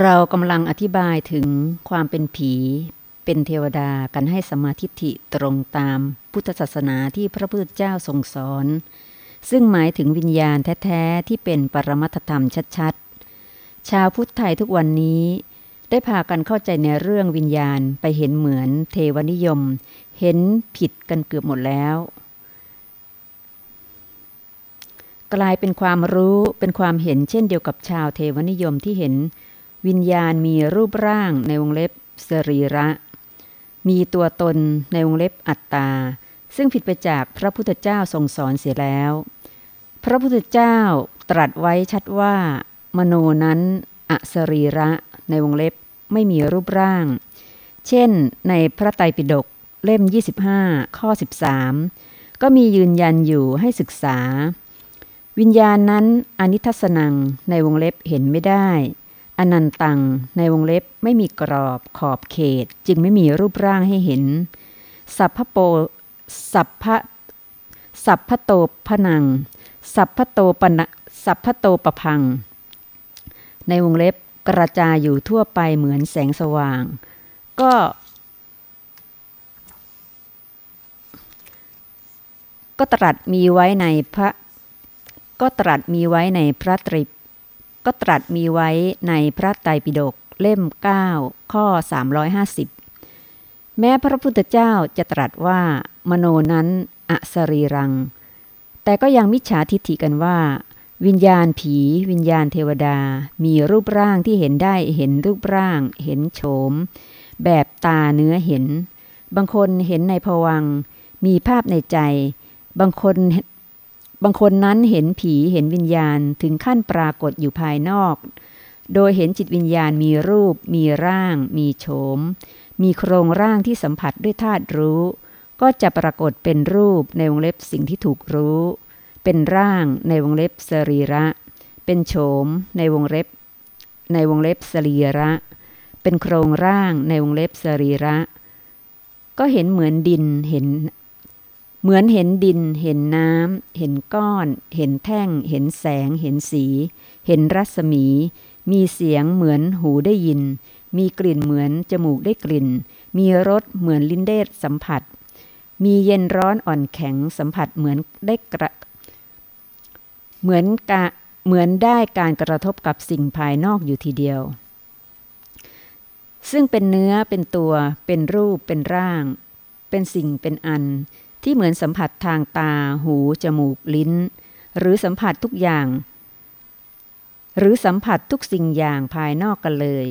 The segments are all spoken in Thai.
เรากำลังอธิบายถึงความเป็นผี เป็นเทวดากันให้สมาธิิตรงตามพุทธศาสนาที่พระพุทธเจ้าทรงสอน ซึ่งหมายถึงวิญญาณแท้ๆ ที่เป็นปรมัตธรรมชัดๆ ชาวพุทธไทยทุกวันนี้ ได้พากันเข้าใจในเรื่องวิญญาณไปเห็นเหมือนเทวนิยม เห็นผิดกันเกือบหมดแล้ว กลายเป็นความรู้เป็นความเห็นเช่นเดียวกับชาวเทวนิยมที่เห็น วิญญาณมีรูปร่างในวงเล็บสรีระ มีตัวตนในวงเล็บอัตตา ซึ่งผิดไปจากพระพุทธเจ้าทรงสอนเสียแล้ว พระพุทธเจ้าตรัสไว้ชัดว่า มโนนั้นอสรีระในวงเล็บไม่มีรูปร่าง เช่น ในพระไตรปิฎกเล่ม 25 ข้อ 13 ก็มียืนยันอยู่ให้ศึกษา วิญญาณนั้นอนิทัศนังในวงเล็บเห็นไม่ได้ อนันตังในวงเล็บไม่มีกรอบขอบเขต จึงไม่มีรูปร่างให้เห็น สัพพโปสัพพะสัพพโตพนัง สัพพโตปนะสัพพโตปพัง ในวงเล็บกระจายอยู่ทั่วไปเหมือนแสงสว่าง ก็ ก็ตรัสมีไว้ในพระ ก็ตรัสมีไว้ในพระตริ ก็ตรัสมีไว้ในพระไตรปิฎกเล่ม 9 ข้อ 350 แม้พระพุทธเจ้าจะตรัสว่า มโนนั้นอสรีรัง แต่ก็ยังมิจฉาทิฏฐิกันว่า วิญญาณผี วิญญาณเทวดา มีรูปร่างที่เห็นได้เห็นรูปร่าง เห็นโฉม แบบตาเนื้อเห็น บางคนเห็นในภวัง มีภาพในใจ บางคน บางคนนั้นเห็นผีเห็นวิญญาณถึงขั้นปรากฏอยู่ภายนอก โดยเห็นจิตวิญญาณมีรูป มีร่าง มีโฉม มีโครงร่างที่สัมผัสด้วยธาตุรู้ ก็จะปรากฏเป็นรูปในวงเล็บสิ่งที่ถูกรู้ เป็นร่างในวงเล็บสรีระ เป็นโฉมในวงเล็บ ในวงเล็บสรีระ เป็นโครงร่างในวงเล็บสรีระ ก็เห็นเหมือนดินเห็น เหมือนเห็นดิน เห็นน้ำ เห็นก้อน เห็นแท่ง เห็นแสง เห็นสี เห็นรัศมี มีเสียงเหมือนหูได้ยิน มีกลิ่นเหมือนจมูกได้กลิ่น มีรสเหมือนลิ้นเดสัมผัส มีเย็นร้อนอ่อนแข็งสัมผัสเหมือนได้กระเหมือนกะเหมือนได้การกระทบกับสิ่งภายนอกอยู่ทีเดียว ซึ่งเป็นเนื้อเป็นตัว เป็นรูปเป็นร่าง เป็นสิ่งเป็นอัน ที่เหมือนสัมผัสทางตา หู จมูก ลิ้น หรือสัมผัสทุกอย่าง หรือสัมผัสทุกสิ่งอย่างภายนอกกันเลย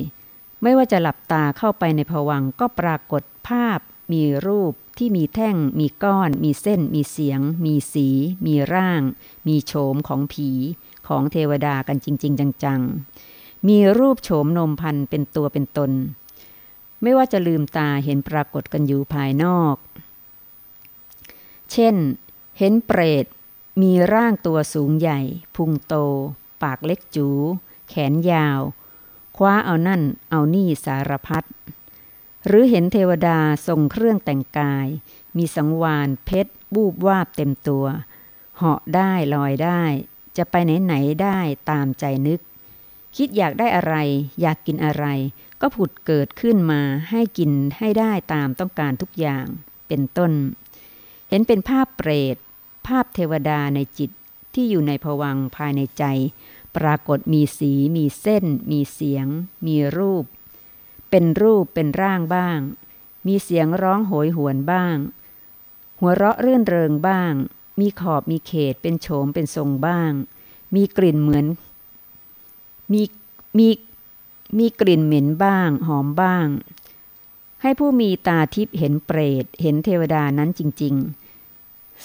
ไม่ว่าจะหลับตาเข้าไปในผวังก็ปรากฏภาพ มีรูปที่มีแท่ง มีก้อน มีเส้น มีเสียง มีสี มีร่าง มีโฉมของผีของเทวดากันจริง ๆ จังๆ มีรูปโฉมนมพันเป็นตัวเป็นตน ไม่ว่าจะลืมตาเห็นปรากฏกันอยู่ภายนอก เช่น เห็นเปรต มีร่างตัวสูงใหญ่ พุงโต ปากเล็กจู แขนยาว คว้าเอานั่นเอานี่สารพัด หรือเห็นเทวดาทรงเครื่องแต่งกาย มีสังวานเพชรบูบวาบเต็มตัว เหาะได้ลอยได้ จะไปไหนไหนได้ตามใจนึก คิดอยากได้อะไร อยากกินอะไร ก็ผุดเกิดขึ้นมาให้กินให้ได้ตามต้องการทุกอย่าง เป็นต้น เห็นเป็นภาพเปรต ภาพเทวดาในจิตที่อยู่ในผวังภายในใจ ปรากฏมีสี มีเส้น มีเสียง มีรูป เป็นรูปเป็นร่างบ้าง มีเสียงร้องโหยหวนบ้าง หัวเราะเรื่นเริงบ้าง มีขอบมีเขตเป็นโฉมเป็นทรงบ้าง มีกลิ่นเหมือน มีมีมีกลิ่นเหม็นบ้าง หอมบ้าง ให้ผู้มีตาทิพย์เห็นเปรต เห็นเทวดานั้นจริง ๆ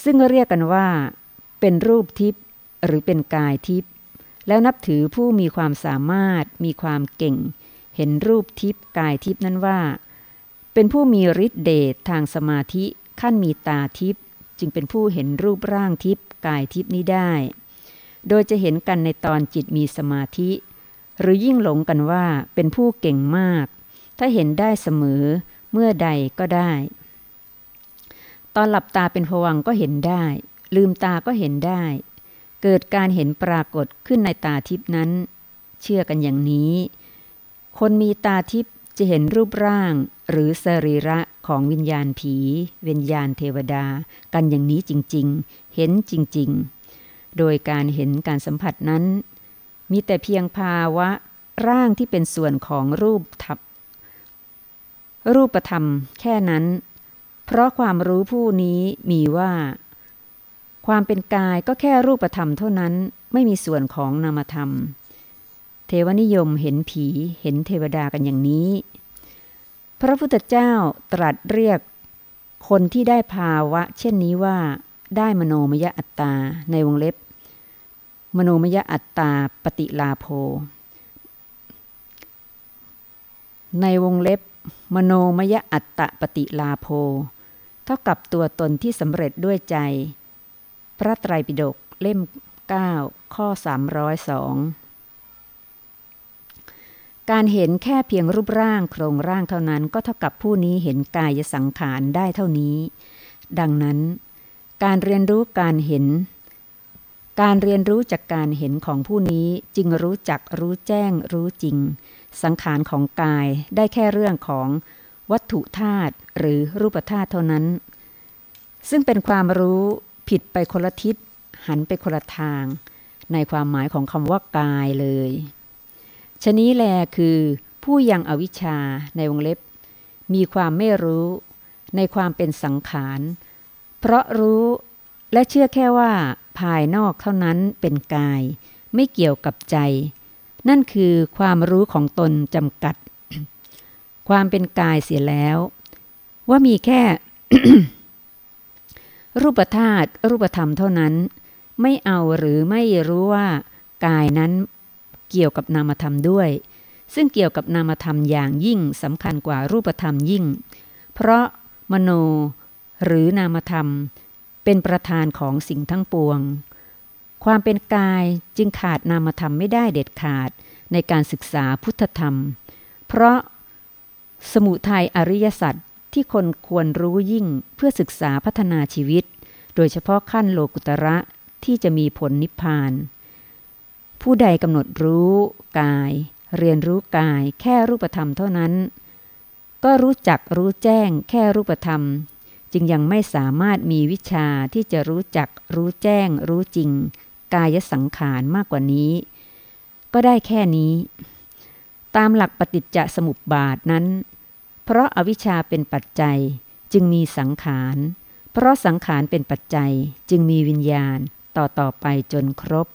ซึ่งเรียกกันว่า เป็นรูปทิพย์หรือเป็นกายทิพย์แล้วนับถือผู้มีความสามารถมีความเก่ง เห็นรูปทิพย์กายทิพย์นั้นว่า เป็นผู้มีฤทธิเดชทางสมาธิขั้นมีตาทิพย์จึงเป็นผู้เห็นรูปร่างทิพย์กายทิพย์นี้ได้ โดยจะเห็นกันในตอนจิตมีสมาธิ หรือยิ่งหลงกันว่าเป็นผู้เก่งมาก ถ้าเห็นได้เสมอเมื่อใดก็ได้ ตอนหลับตาเป็นผวังก็เห็นได้ ลืมตาก็เห็นได้ เกิดการเห็นปรากฏขึ้นในตาทิพนั้น เชื่อกันอย่างนี้ คนมีตาทิพจะเห็นรูปร่างหรือสรีระของวิญญาณผี วิญญาณเทวดา กันอย่างนี้จริงๆ เห็นจริงๆ โดยการเห็นการสัมผัสนั้น มีแต่เพียงภาวะร่างที่เป็นส่วนของรูปทับรูปธรรมแค่นั้น เพราะความรู้ผู้นี้มีว่า ความเป็นกายก็แค่รูปธรรมเท่านั้นไม่มีส่วนของนามธรรม เทวนิยมเห็นผีเห็นเทวดากันอย่างนี้ พระพุทธเจ้าตรัสเรียก คนที่ได้ภาวะ เช่นนี้ว่าได้มโนมยอัตตาในวงเล็บ มโนมยอัตตาปฏิลาโภ ในวงเล็บ มโนมยอัตตะปฏิลาโภ เท่ากับตัวตนที่สำเร็จด้วยใจ พระไตรปิฎกเล่ม 9 ข้อ 302 การเห็นแค่เพียงรูปร่างโครงร่างเท่านั้นก็เท่ากับผู้นี้เห็นกายสังขารได้เท่านี้ ดังนั้น การเรียนรู้การเห็น การเรียนรู้จากการเห็นของผู้นี้จึงรู้จักรู้แจ้งรู้จริง สังขารของกายได้แค่เรื่องของ วัตถุธาตุหรือรูปธาตุเท่านั้น ซึ่งเป็นความรู้ผิดไปคนละทิศหันไปคนละทาง ในความหมายของคำว่ากายเลย ชนี้แลคือผู้ยังอวิชชาในวงเล็บ มีความไม่รู้ในความเป็นสังขาร เพราะรู้และเชื่อแค่ว่าภายนอกเท่านั้นเป็นกาย ไม่เกี่ยวกับใจ นั่นคือความรู้ของตนจำกัด ความเป็นกายเสียแล้ว ว่ามีแค่ รูปธาตุรูปธรรมเท่านั้น ไม่เอาหรือไม่รู้ว่ากายนั้นเกี่ยวกับนามธรรมด้วย ซึ่งเกี่ยวกับนามธรรมอย่างยิ่งสำคัญกว่ารูปธรรมยิ่ง เพราะมโนหรือนามธรรม เป็นประธานของสิ่งทั้งปวง ความเป็นกายจึงขาดนามธรรมไม่ได้เด็ดขาดในการศึกษาพุทธธรรม เพราะ สมุทัยอริยสัจที่คนควรรู้ยิ่งเพื่อศึกษาพัฒนาชีวิต โดยเฉพาะขั้นโลกุตระที่จะมีผลนิพพาน ผู้ใดกำหนดรู้กาย เรียนรู้กายแค่รูปธรรมเท่านั้น ก็รู้จักรู้แจ้งแค่รูปธรรม จึงยังไม่สามารถมีวิชาที่จะรู้จักรู้แจ้ง รู้จริง กายสังขารมากกว่านี้ ก็ได้แค่นี้ ตามหลักปฏิจจสมุปบาทนั้น เพราะอาวิชชาเป็นปัจจัยจึงมีสังขาร เพราะสังขารเป็นปัจจัยจึงมีวิญญาณต่อต่อไปจนครบ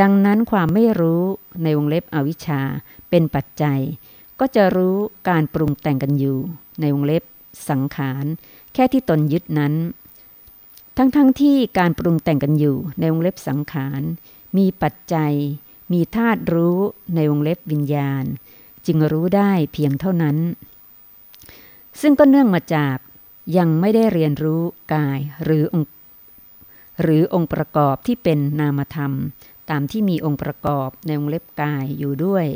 ดังนั้นความไม่รู้ในวงเล็บอวิชชาเป็นปัจจัย ก็จะรู้การปรุงแต่งกันอยู่ ในวงเล็บสังขาร แค่ที่ตนยึดนั้น ทั้งๆทที่การปรุงแต่งกันอยู่ ในวงเล็บสังขาร มีปัจจัย มีธาตุรู้ในวงเล็บวิญญาณ จึงรู้ได้เพียงเท่านั้น ซึ่งก็เนื่องมาจากยังไม่ได้เรียนรู้กายหรือองค์หรือองค์ประกอบที่เป็นนามธรรม ตามที่มีองค์ประกอบในวงเล็บกายอยู่ด้วย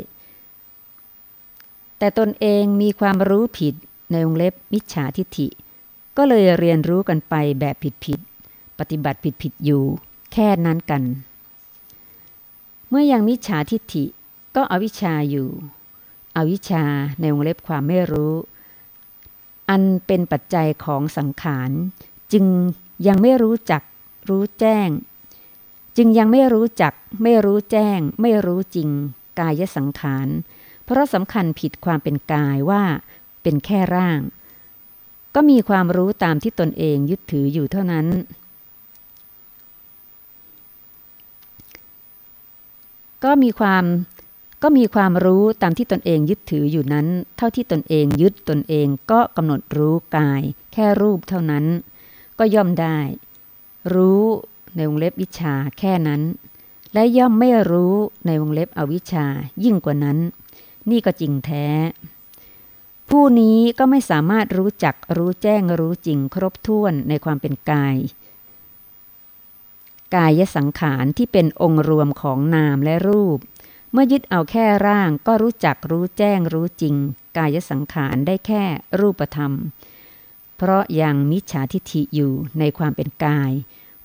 แต่ตนเองมีความรู้ผิดในวงเล็บมิจฉาทิฐิ ก็เลยเรียนรู้กันไปแบบผิดๆปฏิบัติผิดๆอยู่ แค่นั้นกัน เมื่อยังมิจฉาทิฐิก็อวิชชาอยู่ อวิชชาในวงเล็บความไม่รู้ อันเป็นปัจจัยของสังขารจึงยังไม่รู้จักรู้แจ้ง จึงยังไม่รู้จักไม่รู้แจ้ง ไม่รู้จริง กายสังขาร เพราะสำคัญผิดความเป็นกายว่าเป็นแค่ร่าง ก็มีความรู้ตามที่ตนเองยึดถืออยู่เท่านั้น ก็มีความ ก็มีความรู้ตามที่ตนเองยึดถืออยู่นั้น เท่าที่ตนเองยึดตนเองก็กำหนดรู้กาย แค่รูปเท่านั้น ก็ย่อมได้ รู้ในวงเล็บวิชาแค่นั้น และย่อมไม่รู้ในวงเล็บอวิชายิ่งกว่านั้น นี่ก็จริงแท้ ผู้นี้ก็ไม่สามารถรู้จักรู้แจ้งรู้จริงครบถ้วนในความเป็นกายกายสังขารที่เป็นองค์รวมของนามและรูป เมื่อยึดเอาแค่ร่างก็รู้จักรู้แจ้งรู้จริง กายสังขารได้แค่รูปธรรม เพราะยังมิจฉาทิฐิอยู่ในความเป็นกาย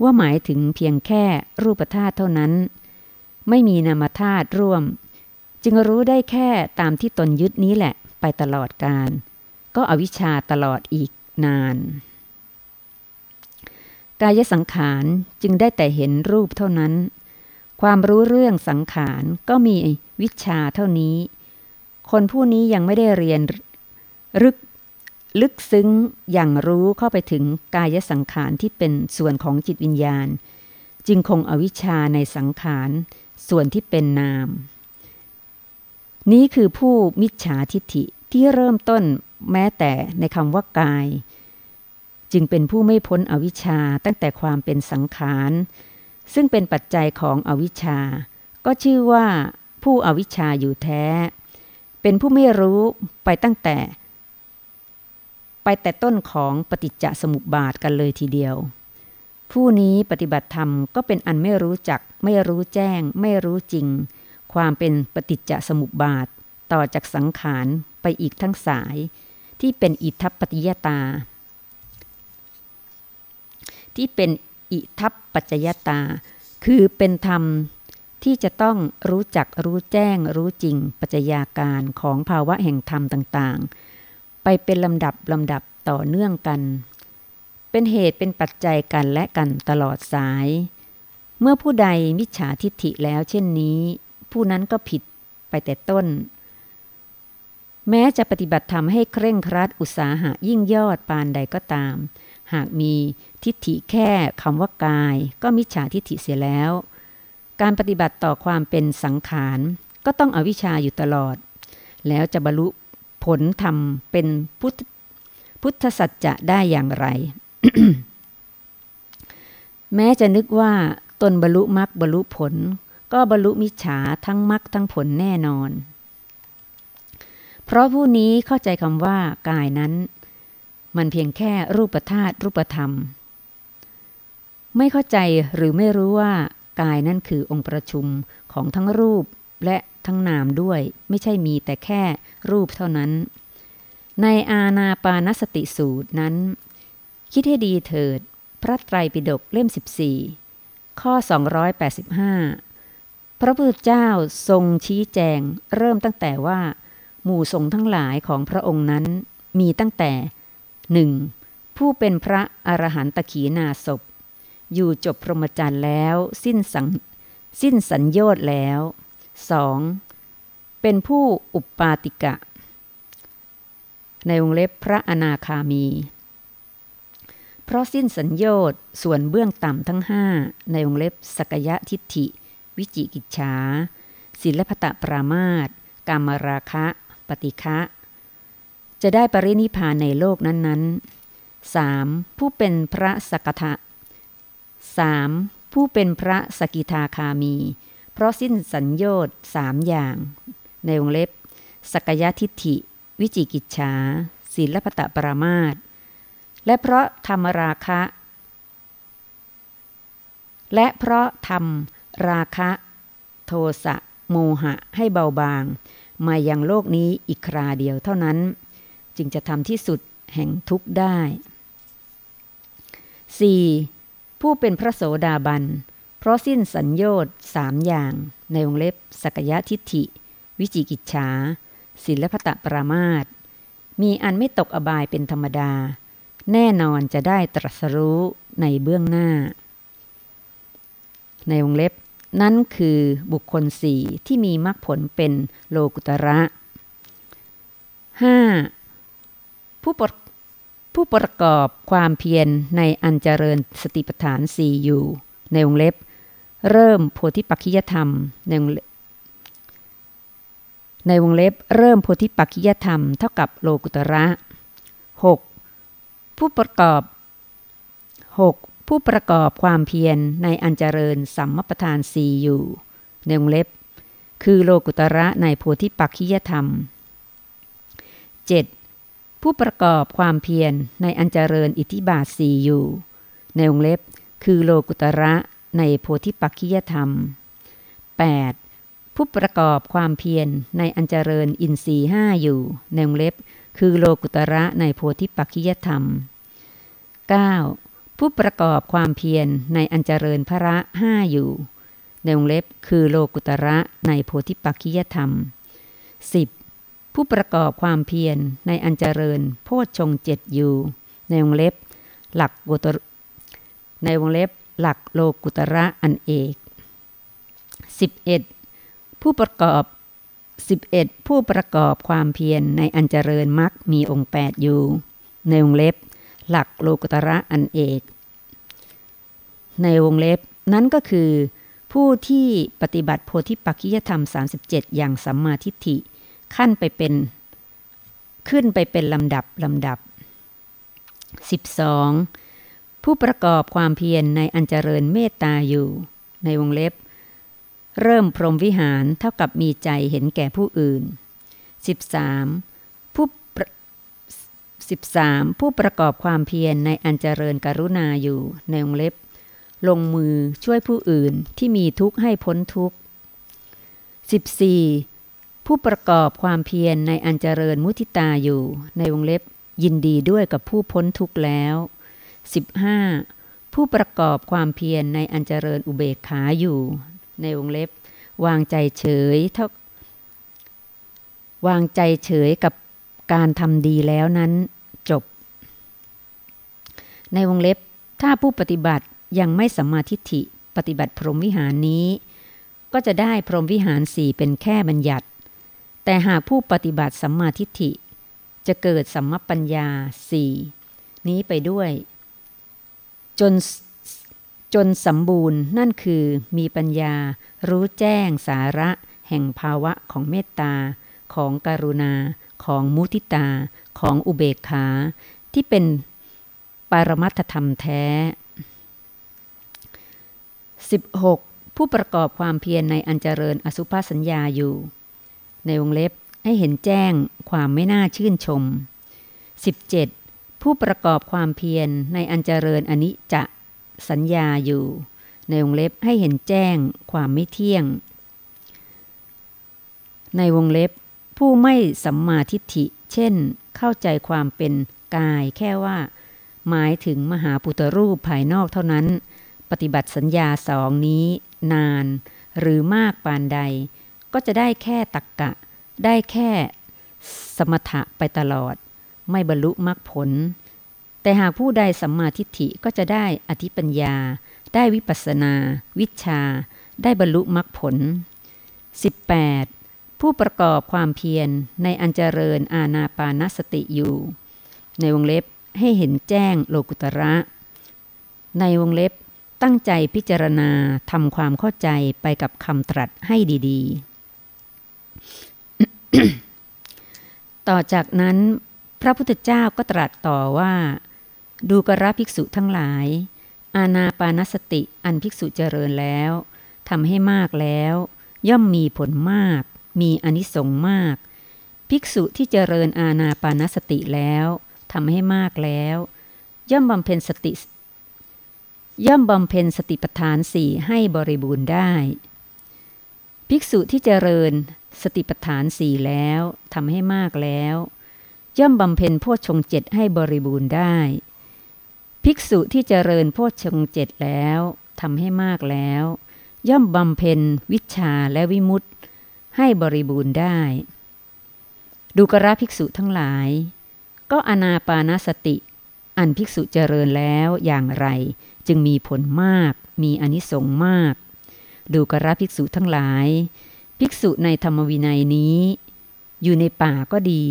ว่าหมายถึงเพียงแค่รูปธาตุเท่านั้น ไม่มีนามธาตุร่วม จึงรู้ได้แค่ตามที่ตนยึดนี้แหละไปตลอดการ ก็อวิชชาตลอดอีกนาน กายสังขารจึงได้แต่เห็นรูปเท่านั้น ความรู้เรื่องสังขารก็มีวิชาเท่านี้ คนผู้นี้ยังไม่ได้เรียนลึกลึกซึ้งอย่างรู้เข้าไปถึงกายสังขารที่เป็นส่วนของจิตวิญญาณ จึงคงอวิชชาในสังขารส่วนที่เป็นนาม นี้คือผู้มิจฉาทิฏฐิที่เริ่มต้นแม้แต่ในคำว่ากาย จึงเป็นผู้ไม่พ้นอวิชชาตั้งแต่ความเป็นสังขาร ซึ่งเป็นปัจจัยของอวิชชา ก็ชื่อว่าผู้อวิชชาอยู่แท้ เป็นผู้ไม่รู้ไปตั้งแต่ ไปแต่ต้นของปฏิจจสมุปบาทกันเลยทีเดียว ผู้นี้ปฏิบัติธรรมก็เป็นอันไม่รู้จัก ไม่รู้แจ้ง ไม่รู้จริง ความเป็นปฏิจจสมุปบาท ต่อจากสังขารไปอีกทั้งสาย ที่เป็นอิทัปปฏิยตา ที่เป็นอิทัป ปัจจยตา คือเป็นธรรมที่จะต้องรู้จักรู้แจ้งรู้จริงปัจจัยาการของภาวะแห่งธรรมต่างๆ ไปเป็นลำดับลำดับต่อเนื่องกัน เป็นเหตุเป็นปัจจัยกันและกันตลอดสาย เมื่อผู้ใดมิจฉาทิฏฐิแล้วเช่นนี้ ผู้นั้นก็ผิดไปแต่ต้น แม้จะปฏิบัติธรรมให้เคร่งครัดอุตสาหะยิ่งยอดปานใดก็ตาม หากมีทิฏฐิแค่คำว่ากาย ก็มิจฉาทิฏฐิเสียแล้ว การปฏิบัติต่อความเป็นสังขาร ก็ต้องอวิชชาอยู่ตลอด แล้วจะบรรลุผลธรรมเป็นพุทธพุทธสัจจะได้อย่างไร แม้จะนึกว่าตนบรรลุมรรคบรรลุผล ก็บรรลุมิจฉาทั้งมรรคทั้งผลแน่นอน เพราะผู้นี้เข้าใจคำว่ากายนั้น มันเพียงแค่รูปธาตุรูปธรรม ไม่เข้าใจหรือไม่รู้ว่ากายนั้นคือองค์ประชุมของทั้งรูปและทั้งนามด้วย ไม่ใช่มีแต่แค่รูปเท่านั้น ในอาณาปานสติสูตรนั้น คิดให้ดีเถิด พระไตรปิฎกเล่ม 14 ข้อ 285 พระพุทธเจ้าทรงชี้แจงเริ่มตั้งแต่ว่า หมู่สงฆ์ทั้งหลายของพระองค์นั้นมีตั้งแต่ หนึ่งผู้เป็นพระอรหันตขีนาศพ อยู่จบพรหมจรรย์แล้วสิ้นสังสิ้นสัญญอดแล้ว 2. เป็นผู้อุปปาติกะ ในวงเล็บพระอนาคามี เพราะสิ้นสัญญอดส่วนเบื้องต่ำทั้งห้าในวงเล็บสกยะทิฏฐิ วิจิกิจฉาศิลปตะปรามาตกามราคะ ปฏิฆะ จะได้ปรินิพานในโลกนั้นๆ 3. ผู้เป็นพระสกทะ 3. ผู้เป็นพระสกิทาคามี เพราะสิ้นสัญญอดสามอย่าง ในวงเล็บสกยทิฏฐิ วิจิกิจฉาศีลปตะปรามาตและเพราะธรรมราคะ และเพราะทำราคะ โทสะโมหะให้เบาบาง มายังโลกนี้อีกคราเดียวเท่านั้น จึงจะทำที่สุดแห่งทุกข์ได้ 4. ผู้เป็นพระโสดาบัน เพราะสิ้นสัญญอดสามอย่างในวงเล็บสกยะทิฏฐิ วิจิกิจฉาศิลปตะปรามาตมีอันไม่ตกอบายเป็นธรรมดา แน่นอนจะได้ตรัสรู้ในเบื้องหน้า ในวงเล็บ นั่นคือบุคคลสี่ที่มีมรรคผลเป็นโลกุตระ 5. ผู้ประผู้ประกอบความเพียรในอันเจริญสติปัฏฐานสี่อยู่ในวงเล็บ เริ่มโพธิปัจขิยธรรมในวงในวงเล็บเริ่มโพธิปัจขิยธรรมเท่ากับโลกุตระ 6. ผู้ประกอบ 6. ผู้ประกอบความเพียรในอันเจริญสัมมปทานสีอยู่ ในวงเล็บ คือโลกุตระในโพธิปัจขิยธรรม 7. ผู้ประกอบความเพียรในอันเจริญอิทธิบาทสีอยู่ ในวงเล็บคือโลกุตระในโพธิปักขิยธรรม 8. ผู้ประกอบความเพียรในอันเจริญอินทรีห้าอยู่ ในวงเล็บคือโลกุตระในโพธิปักขิยธรรม 9. ผู้ประกอบความเพียรในอันเจริญพระห้าอยู่ ในวงเล็บคือโลกุตระในโพธิปักขิยธรรม 10. ผู้ประกอบความเพียรในอันเจริญ โพชฌงเจ็ดอยู่ ในวงเล็บ หลักกุตในวงเล็บ หลักโลกุตระอันเอก 11. ผู้ประกอบ 11. ผู้ประกอบความเพียรในอันเจริญมรรคมีองค์ 8 อยู่ ในวงเล็บ หลักโลกุตระอันเอก ในวงเล็บนั้นก็คือ ผู้ที่ปฏิบัติโพธิปักขิยธรรม 37 อย่างสัมมาทิฏฐิ ขั้นไปเป็น ขึ้นไปเป็นลำดับลำดับ 12. ผู้ประกอบความเพียรในอันเจริญเมตตาอยู่ ในวงเล็บ เริ่มพรหมวิหารเท่ากับมีใจเห็นแก่ผู้อื่น 13. ผู้ 13. ผู้ประกอบความเพียรในอันเจริญกรุณาอยู่ ในวงเล็บ ลงมือช่วยผู้อื่นที่มีทุกข์ให้พ้นทุกข์ 14. ผู้ประกอบความเพียรในอันเจริญมุทิตาอยู่ในวงเล็บยินดีด้วยกับผู้พ้นทุกข์แล้ว 15. ผู้ประกอบความเพียรในอันเจริญอุเบกขาอยู่ ในวงเล็บ วางใจเฉยเท่าวางใจเฉยกับการทำดีแล้วนั้นจบ ในวงเล็บ ถ้าผู้ปฏิบัติยังไม่สัมมาทิฏฐิปฏิบัติพรหมวิหารนี้ ก็จะได้พรหมวิหารสี่เป็นแค่บัญญัติ แต่หากผู้ปฏิบัติสัมมาทิฏฐิ จะเกิดสัมมปัญญาสี่นี้ไปด้วย จนจนสมบูรณ์นั่นคือมีปัญญารู้แจ้งสาระแห่งภาวะของเมตตา ของกรุณา ของมุทิตา ของอุเบกขา ที่เป็นปรมัตถธรรมแท้ 16. ผู้ประกอบความเพียรในอันเจริญอสุภาสัญญาอยู่ ในวงเล็บให้เห็นแจ้งความไม่น่าชื่นชม 17. ผู้ประกอบความเพียรในอันเจริญอนิจจสัญญาอยู่ ในวงเล็บให้เห็นแจ้งความไม่เที่ยง ในวงเล็บ ผู้ไม่สัมมาทิฏฐิ เช่น เข้าใจความเป็นกายแค่ว่า หมายถึงมหาปุตรูปภายนอกเท่านั้น ปฏิบัติสัญญาสองนี้ นาน หรือมากปานใด ก็จะได้แค่ตักกะ ได้แค่สมถะไปตลอด ไม่บรรลุมรรคผล แต่หากผู้ใดสัมมาทิฏฐิก็จะได้อธิปัญญา ได้วิปัสนา วิชา ได้บรรลุมรรคผล 18. ผู้ประกอบความเพียรในอันเจริญอาณาปานสติอยู่ ในวงเล็บให้เห็นแจ้งโลกุตระ ในวงเล็บตั้งใจพิจารณาทำความเข้าใจไปกับคำตรัสให้ดี ๆ ต่อจากนั้นพระพุทธเจ้าก็ตรัสต่อว่า ดูกระภิกษุทั้งหลาย อาณาปานสติอันภิกษุเจริญแล้วทำให้มากแล้ว ย่อมมีผลมาก มีอนิสงส์มาก ภิกษุที่เจริญอาณาปานสติแล้วทำให้มากแล้ว ย่อมบำเพ็ญสติ ย่อมบำเพ็ญสติปัฏฐานสี่ให้บริบูรณ์ได้ ภิกษุที่เจริญ สติปัฏฐานสี่แล้วทำให้มากแล้ว ย่อมบำเพ็ญโพชฌงเจ็ดให้บริบูรณ์ได้ ภิกษุที่เจริญโพชฌงเจ็ดแล้วทำให้มากแล้ว ย่อมบำเพ็ญวิชาและวิมุตติให้บริบูรณ์ได้ ดูกระภิกษุทั้งหลาย ก็อนาปานสติ อันภิกษุเจริญแล้วอย่างไร จึงมีผลมาก มีอนิสงส์มาก ดูกระภิกษุทั้งหลาย ภิกษุในธรรมวินัยนี้ อยู่ในป่าก็ดี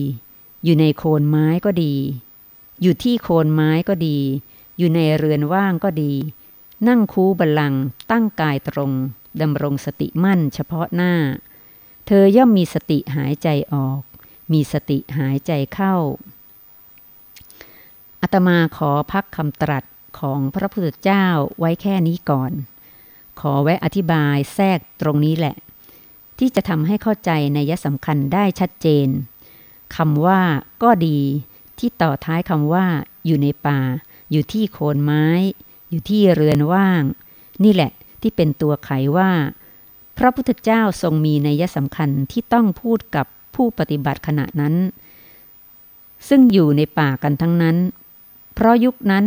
อยู่ในโคนไม้ก็ดี อยู่ที่โคนไม้ก็ดี อยู่ในเรือนว่างก็ดี นั่งคูบัลลังตั้งกายตรงดำรงสติมั่นเฉพาะหน้า เธอย่อมมีสติหายใจออก มีสติหายใจเข้าอาตมาขอพักคำตรัสของพระพุทธเจ้าไว้แค่นี้ก่อน ขอแวะอธิบายแทรกตรงนี้แหละ ที่จะทำให้เข้าใจในยะสำคัญได้ชัดเจนคำว่าก็ดี ที่ต่อท้ายคำว่า อยู่ในป่า อยู่ที่โคนไม้ อยู่ที่เรือนว่าง นี่แหละที่เป็นตัวไขว่า พระพุทธเจ้าทรงมีนัยสำคัญที่ต้องพูดกับผู้ปฏิบัติขณะนั้น ซึ่งอยู่ในป่ากันทั้งนั้น เพราะยุคนั้น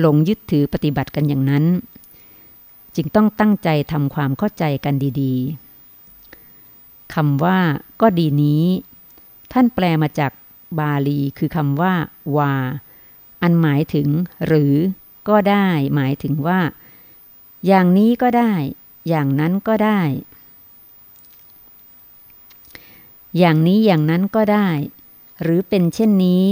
หลงยึดถือปฏิบัติกันอย่างนั้นจจึงต้องตั้งใจทำความเข้าใจกันดี ๆ คำว่าก็ดีนี้ ท่านแปลมาจากบาลีคือคำว่า วา อันหมายถึง หรือ ก็ได้ หมายถึงว่า อย่างนี้ก็ได้ อย่างนั้นก็ได้ อย่างนี้อย่างนั้นก็ได้ หรือเป็นเช่นนี้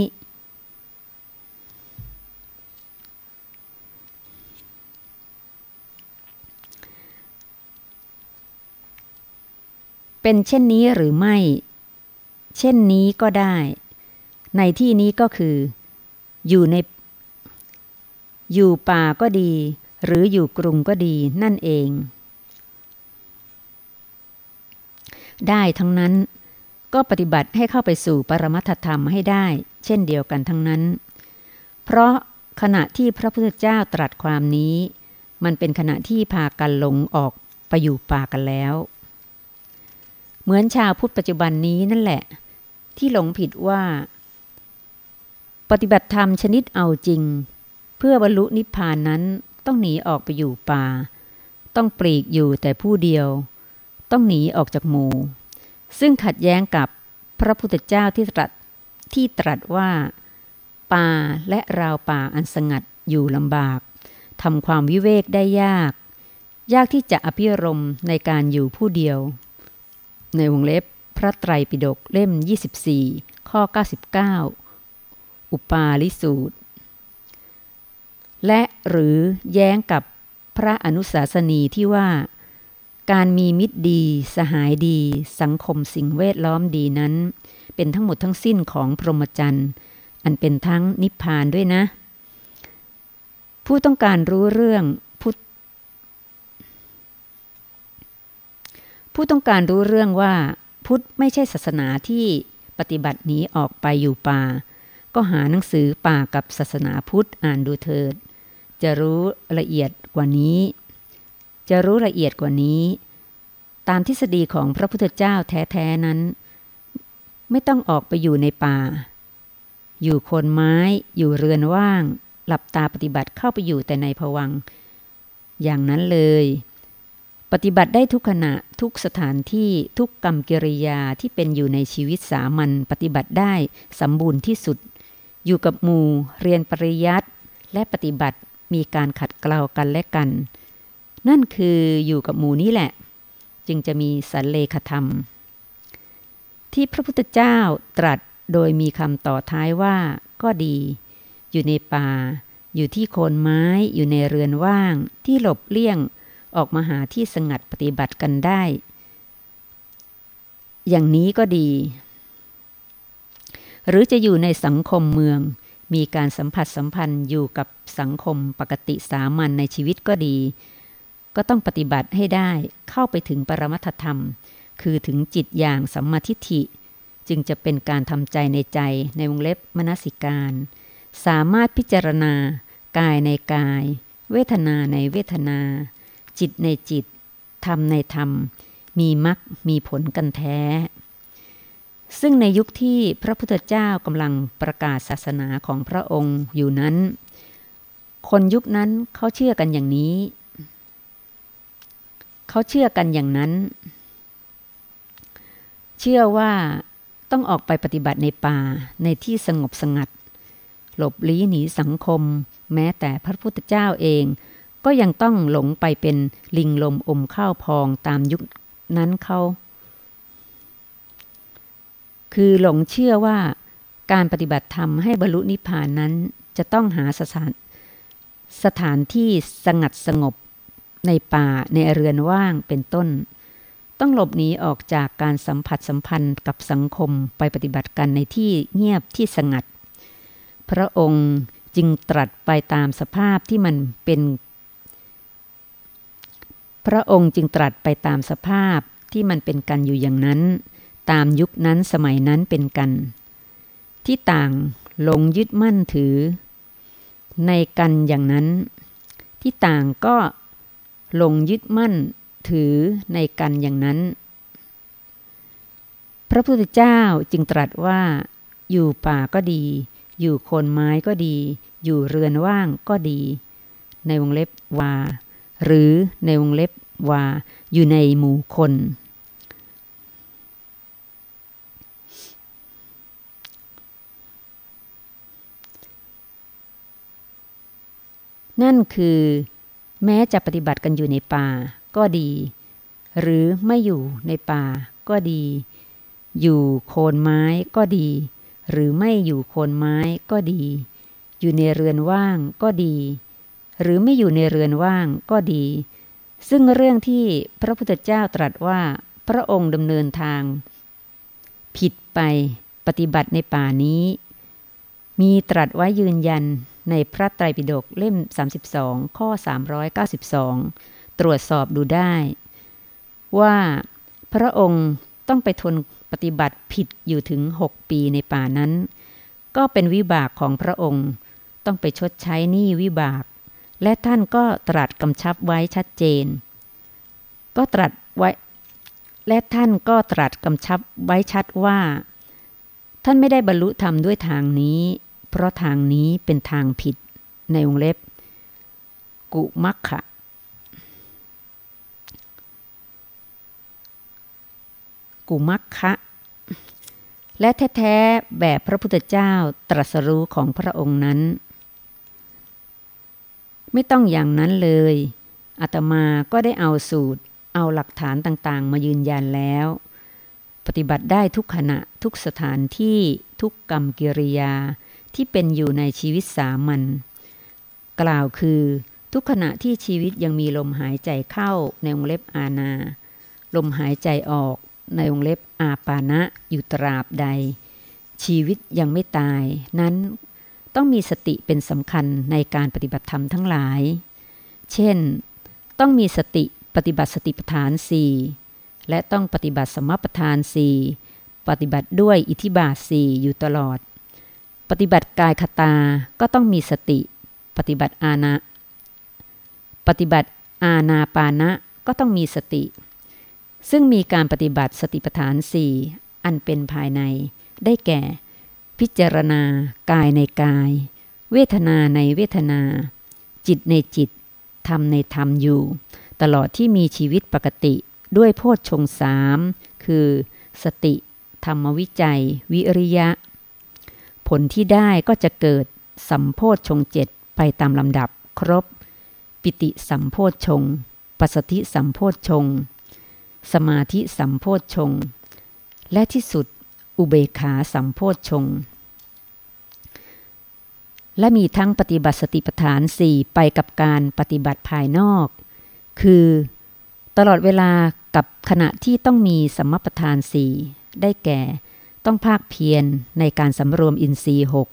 เป็นเช่นนี้หรือไม่ เช่นนี้ก็ได้ ในที่นี้ก็คือ อยู่ใน อยู่ป่าก็ดี หรืออยู่กรุงก็ดีนั่นเอง ได้ทั้งนั้นก็ปฏิบัติให้เข้าไปสู่ปรมัตธรรมให้ได้ เช่นเดียวกันทั้งนั้น เพราะขณะที่พระพุทธเจ้าตรัสความนี้ มันเป็นขณะที่พากันหลงออกไปอยู่ป่ากันแล้ว เหมือนชาวพุทธปัจจุบันนี้นั่นแหละ ที่หลงผิดว่า ปฏิบัติธรรมชนิดเอาจริง เพื่อบรรลุนิพพานนั้นต้องหนีออกไปอยู่ป่า ต้องปลีกอยู่แต่ผู้เดียว ต้องหนีออกจากหมู่ ซึ่งขัดแย้งกับพระพุทธเจ้าที่ตรัสที่ตรัสว่า ป่าและราวป่าอันสงัดอยู่ลำบากทำความวิเวกได้ยาก ยากที่จะอภิรมในการอยู่ผู้เดียว ในวงเล็บพระไตรปิฎกเล่ม 24 ข้อ 99 อุปาลิสูตร และหรือแย้งกับพระอนุสาสนีที่ว่า การมีมิตรดี สหายดี สังคมสิ่งแวดล้อมดีนั้น เป็นทั้งหมดทั้งสิ้นของพรหมจรรย์ อันเป็นทั้งนิพพานด้วยนะ ผู้ต้องการรู้เรื่อง ผู้ต้องการรู้เรื่องว่าพุทธไม่ใช่ศาสนาที่ปฏิบัติหนีออกไปอยู่ป่า ก็หาหนังสือป่ากับศาสนาพุทธอ่านดูเถิด จะรู้ละเอียดกว่านี้ จะรู้ละเอียดกว่านี้ ตามทฤษฎีของพระพุทธเจ้าแท้ๆนั้น ไม่ต้องออกไปอยู่ในป่า อยู่โคนไม้อยู่เรือนว่าง หลับตาปฏิบัติเข้าไปอยู่แต่ในผวัง อย่างนั้นเลย ปฏิบัติได้ทุกขณะทุกสถานที่ทุกกรรมกิริยาที่เป็นอยู่ในชีวิตสามัญปฏิบัติได้สมบูรณ์ที่สุด อยู่กับหมู่เรียนปริยัติและปฏิบัติมีการขัดเกลากันและกัน นั่นคืออยู่กับหมู่นี้แหละ จึงจะมีสันเลขธรรม ที่พระพุทธเจ้าตรัสโดยมีคำต่อท้ายว่าก็ดี อยู่ในป่า อยู่ที่โคนไม้อยู่ในเรือนว่างที่หลบเลี่ยง ออกมาหาที่สงัดปฏิบัติกันได้ อย่างนี้ก็ดี หรือจะอยู่ในสังคมเมือง มีการสัมผัสสัมพันธ์อยู่กับสังคมปกติสามัญในชีวิตก็ดี ก็ต้องปฏิบัติให้ได้เข้าไปถึงปรมัตธรรม คือถึงจิตอย่างสัมมาทิฏฐิ จึงจะเป็นการทำใจในใจในวงเล็บมนสิการ สามารถพิจารณากายในกาย เวทนาในเวทนา จิตในจิต ธรรมในธรรม มีมรรคมีผลกันแท้ ซึ่งในยุคที่พระพุทธเจ้ากำลังประกาศศาสนาของพระองค์อยู่นั้น คนยุคนั้นเขาเชื่อกันอย่างนี้ เขาเชื่อกันอย่างนั้น เชื่อว่าต้องออกไปปฏิบัติในป่าในที่สงบสงัด หลบลี้หนีสังคม แม้แต่พระพุทธเจ้าเอง ก็ยังต้องหลงไปเป็นลิงลมอมข้าวพองตามยุคนั้นเขาคือหลงเชื่อว่าการปฏิบัติธรรมให้บรรลุนิพพานนั้นจะต้องหาสถานสถานที่สงัดสงบในป่าในเรือนว่างเป็นต้น ต้องหลบหนีออกจากการสัมผัสสัมพันธ์กับสังคมไปปฏิบัติกันในที่เงียบที่สงัด พระองค์จึงตรัสไปตามสภาพที่มันเป็น พระองค์จึงตรัสไปตามสภาพที่มันเป็นกันอยู่อย่างนั้น ตามยุคนั้นสมัยนั้นเป็นกัน ที่ต่างลงยึดมั่นถือ ในกันอย่างนั้น ที่ต่างก็ลงยึดมั่นถือในกันอย่างนั้น พระพุทธเจ้าจึงตรัสว่า อยู่ป่าก็ดี อยู่โคนไม้ก็ดี อยู่เรือนว่างก็ดี ในวงเล็บว่า หรือในวงเล็บว่าอยู่ในหมู่คน นั่นคือแม้จะปฏิบัติกันอยู่ในป่าก็ดี หรือไม่อยู่ในป่าก็ดี อยู่โคนไม้ก็ดี หรือไม่อยู่โคนไม้ก็ดี อยู่ในเรือนว่างก็ดี หรือไม่อยู่ในเรือนว่างก็ดี ซึ่งเรื่องที่พระพุทธเจ้าตรัสว่าพระองค์ดำเนินทาง ผิดไปปฏิบัติในป่านี้ มีตรัสไว้ยืนยันในพระไตรปิฎกเล่ม 32 ข้อ 392 ตรวจสอบดูได้ ว่าพระองค์ต้องไปทนปฏิบัติผิดอยู่ถึง 6 ปีในป่านั้น ก็เป็นวิบากของพระองค์ ต้องไปชดใช้หนี้วิบาก และท่านก็ตรัสกำชับไว้ชัดเจน ก็ตรัสไว้ และท่านก็ตรัสกำชับไว้ชัดว่า ท่านไม่ได้บรรลุธรรมด้วยทางนี้ เพราะทางนี้เป็นทางผิดในวงเล็บ กุมัคคะกุมัคคะและแท้ ๆ แบบพระพุทธเจ้าตรัสรู้ของพระองค์นั้น ไม่ต้องอย่างนั้นเลยอาตมาก็ได้เอาสูตร เอาหลักฐานต่างๆ มายืนยันแล้ว ปฏิบัติได้ทุกขณะทุกสถานที่ทุกกรรมกิริยาที่เป็นอยู่ในชีวิตสามัญกล่าวคือทุกขณะที่ชีวิตยังมีลมหายใจเข้าในวงเล็บอาณาลมหายใจออกในวงเล็บอาปานะอยู่ตราบใด ชีวิตยังไม่ตาย นั้น ต้องมีสติเป็นสำคัญในการปฏิบัติธรรมทั้งหลาย เช่น ต้องมีสติปฏิบัติสติปัฏฐานสี่และต้องปฏิบัติสมปัฏฐานสี่ปฏิบัติด้วยอิทิบาทสี่อยู่ตลอด ปฏิบัติกายคตา ก็ต้องมีสติ ปฏิบัติอาณาปฏิบัติอาณาปานะก็ต้องมีสติ ซึ่งมีการปฏิบัติสติปัฏฐานสี่อันเป็นภายในได้แก่ พิจารณากายในกาย เวทนาในเวทนา จิตในจิต ธรรมในธรรมอยู่ ตลอดที่มีชีวิตปกติด้วยโพชฌงสามคือ สติ ธรรมวิจัย วิริยะ ผลที่ได้ก็จะเกิดสัมโพธชงเจ็ดไปตามลำดับครบ ปิติสัมโพธชงปัสสติสัมโพธชงสมาธิสัมโพธชงและที่สุด อุเบขาสัมโพธชงและมีทั้งปฏิบัติสติปัฏฐานสี่ไปกับการปฏิบัติภายนอก คือ ตลอดเวลากับขณะที่ต้องมีสมปทานสี่ได้แก่ ต้องภาคเพียรในการสำรวมอินทรีย์หก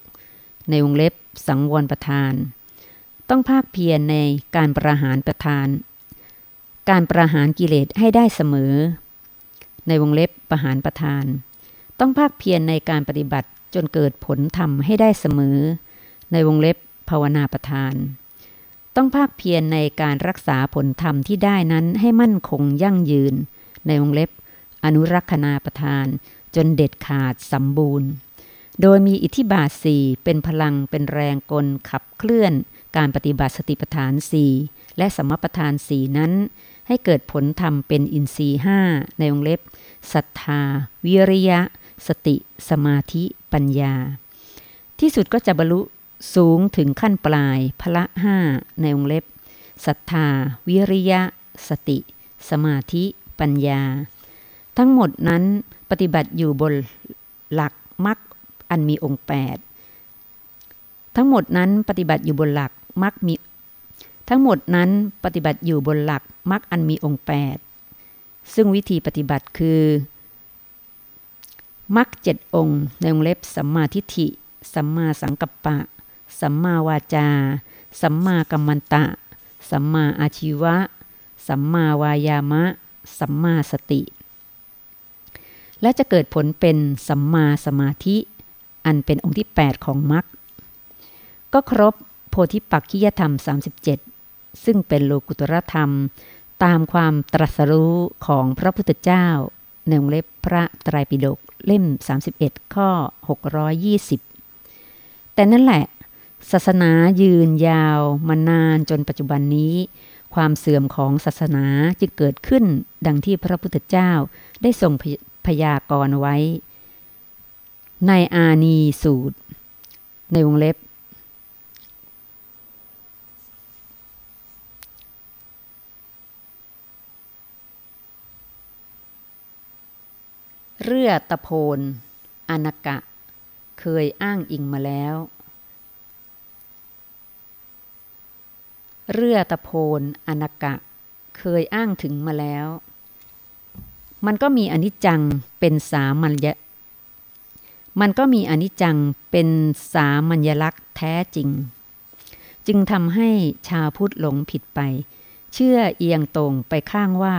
ในวงเล็บสังวรประทาน ต้องภาคเพียรในการประหารประทาน การประหารกิเลสให้ได้เสมอ ในวงเล็บประหารประทาน ต้องภาคเพียรในการปฏิบัติจนเกิดผลธรรมให้ได้เสมอ ในวงเล็บภาวนาประทาน ต้องภาคเพียรในการรักษาผลธรรมที่ได้นั้นให้มั่นคงยั่งยืน ในวงเล็บ อนุรักษณาประทาน จนเด็ดขาดสมบูรณ์ โดยมีอิทธิบาทสี่เป็นพลังเป็นแรงกลขับเคลื่อน การปฏิบัติสติปัฏฐานสี่และสมปทานสี่นั้น ให้เกิดผลธรรมเป็นอินทรีห้าในวงเล็บศรัทธา วิริยะ สติสมาธิปัญญา ที่สุดก็จะบรรลุสูงถึงขั้นปลายพละห้าในวงเล็บศรัทธา วิริยะ สติ สมาธิปัญญา ทั้งหมดนั้นปฏิบัติอยู่บนหลักมรรคอันมีองค์ 8 ทั้งหมดนั้นปฏิบัติอยู่บนหลักมรรคมีทั้งหมดนั้นปฏิบัติอยู่บนหลักมรรคอันมีองค์ 8 ซึ่งวิธีปฏิบัติคือ มรรคเจ็ดองค์ ในวงเล็บสัมมาทิฏฐิ สัมมาสังกัปปะ สัมมาวาจา สัมมากัมมันตะ สัมมาอาชีวะ สัมมาวายามะ สัมมาสติ และจะเกิดผลเป็นสัมมาสมาธิ อันเป็นองค์ที่ 8 ของมรรคก็ครบโพธิปักขิยธรรม 37 ซึ่งเป็นโลกุตรธรรมตามความตรัสรู้ของพระพุทธเจ้า ในวงเล็บพระไตรปิฎกเล่ม 31 ข้อ 620 แต่นั่นแหละ ศาสนายืนยาวมานานจนปัจจุบันนี้ ความเสื่อมของศาสนาจึงเกิดขึ้นดังที่พระพุทธเจ้าได้ทรงพยากรณ์ไว้ ในอานีสูตร ในวงเล็บ เรื่อตะโพนอนกะ เคยอ้างอิงมาแล้ว เรื่อตะโพนอนกะ เคยอ้างถึงมาแล้ว มันก็มีอนิจจังเป็นสามัญญมันก็มีอนิจจังเป็นสามัญลักษณ์แท้จริง จึงทำให้ชาวพุทธหลงผิดไป เชื่อเอียงตรงไปข้างว่า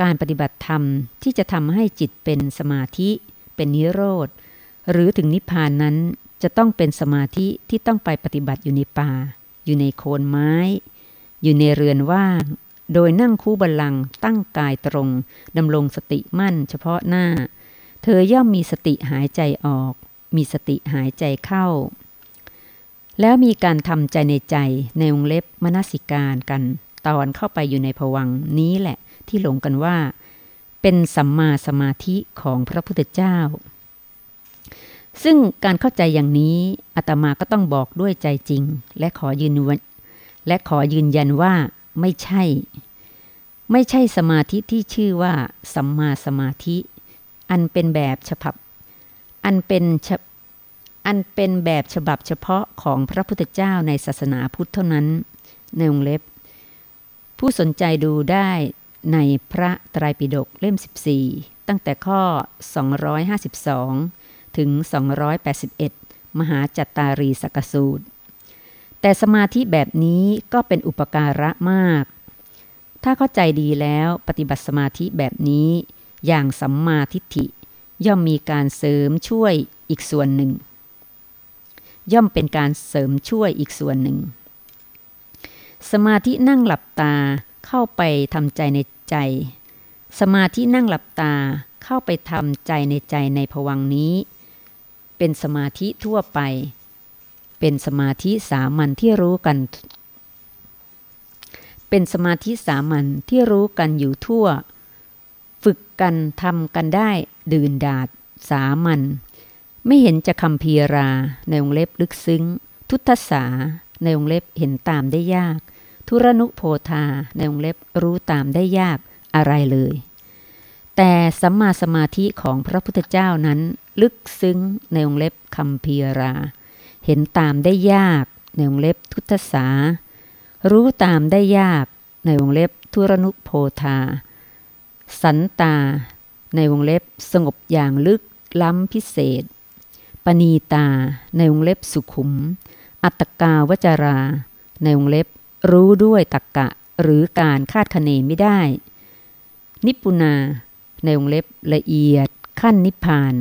การปฏิบัติธรรมที่จะทำให้จิตเป็นสมาธิ เป็นนิโรธ หรือถึงนิพพานนั้นจะต้องเป็นสมาธิที่ต้องไปปฏิบัติอยู่ในป่า อยู่ในโคนไม้ อยู่ในเรือนว่าง โดยนั่งคู่บัลลังก์ตั้งกายตรงดำรงสติมั่นเฉพาะหน้า เธอย่อมมีสติหายใจออก มีสติหายใจเข้า แล้วมีการทำใจในใจในวงเล็บมนสิการกัน ตอนเข้าไปอยู่ในผวังนี้แหละ ที่หลงกันว่า เป็นสัมมาสมาธิของพระพุทธเจ้า ซึ่งการเข้าใจอย่างนี้อาตมาก็ต้องบอกด้วยใจจริง และขอยืนและขอยืนยันว่าไม่ใช่ ไม่ใช่สมาธิที่ชื่อว่าสัมมาสมาธิ อันเป็นแบบฉบับ อันเป็นอันเป็นแบบฉบับเฉพาะของพระพุทธเจ้าในศาสนาพุทธเท่านั้นในวงเล็บ ผู้สนใจดูได้ ในพระไตรปิฎกเล่ม 14 ตั้งแต่ข้อ 252 ถึง 281 มหาจัตตารีสกสูตร แต่สมาธิแบบนี้ก็เป็นอุปการะมาก ถ้าเข้าใจดีแล้วปฏิบัติสมาธิแบบนี้ อย่างสัมมาทิฏฐิ ย่อมมีการเสริมช่วยอีกส่วนหนึ่ง ย่อมเป็นการเสริมช่วยอีกส่วนหนึ่ง สมาธินั่งหลับตา เข้าไปทำใจในใจ สมาธินั่งหลับตาเข้าไปทำใจในใจในผวังนี้ เป็นสมาธิทั่วไป เป็นสมาธิสามัญที่รู้กัน เป็นสมาธิสามัญที่รู้กันอยู่ทั่ว ฝึกกันทำกันได้ดื่นดาดสามัญไม่เห็นจะคำพีราในวงเล็บลึกซึ้ง ทุตสาในวงเล็บเห็นตามได้ยาก ทุรนุโพธาในวงเล็บรู้ตามได้ยากอะไรเลย แต่สัมมาสมาธิของพระพุทธเจ้านั้น ลึกซึ้งในวงเล็บคำเพีรา เห็นตามได้ยากในวงเล็บทุตสา รู้ตามได้ยากในวงเล็บทุรนุโพธา สันตา ในวงเล็บสงบอย่างลึกล้ำพิเศษ ปณีตา ในวงเล็บสุขุม อัตกาวจรา ในวงเล็บ รู้ด้วยตักกะหรือการคาดคะเนไม่ได้ นิปุนา ในวงเล็บละเอียด ขั้นนิพพาน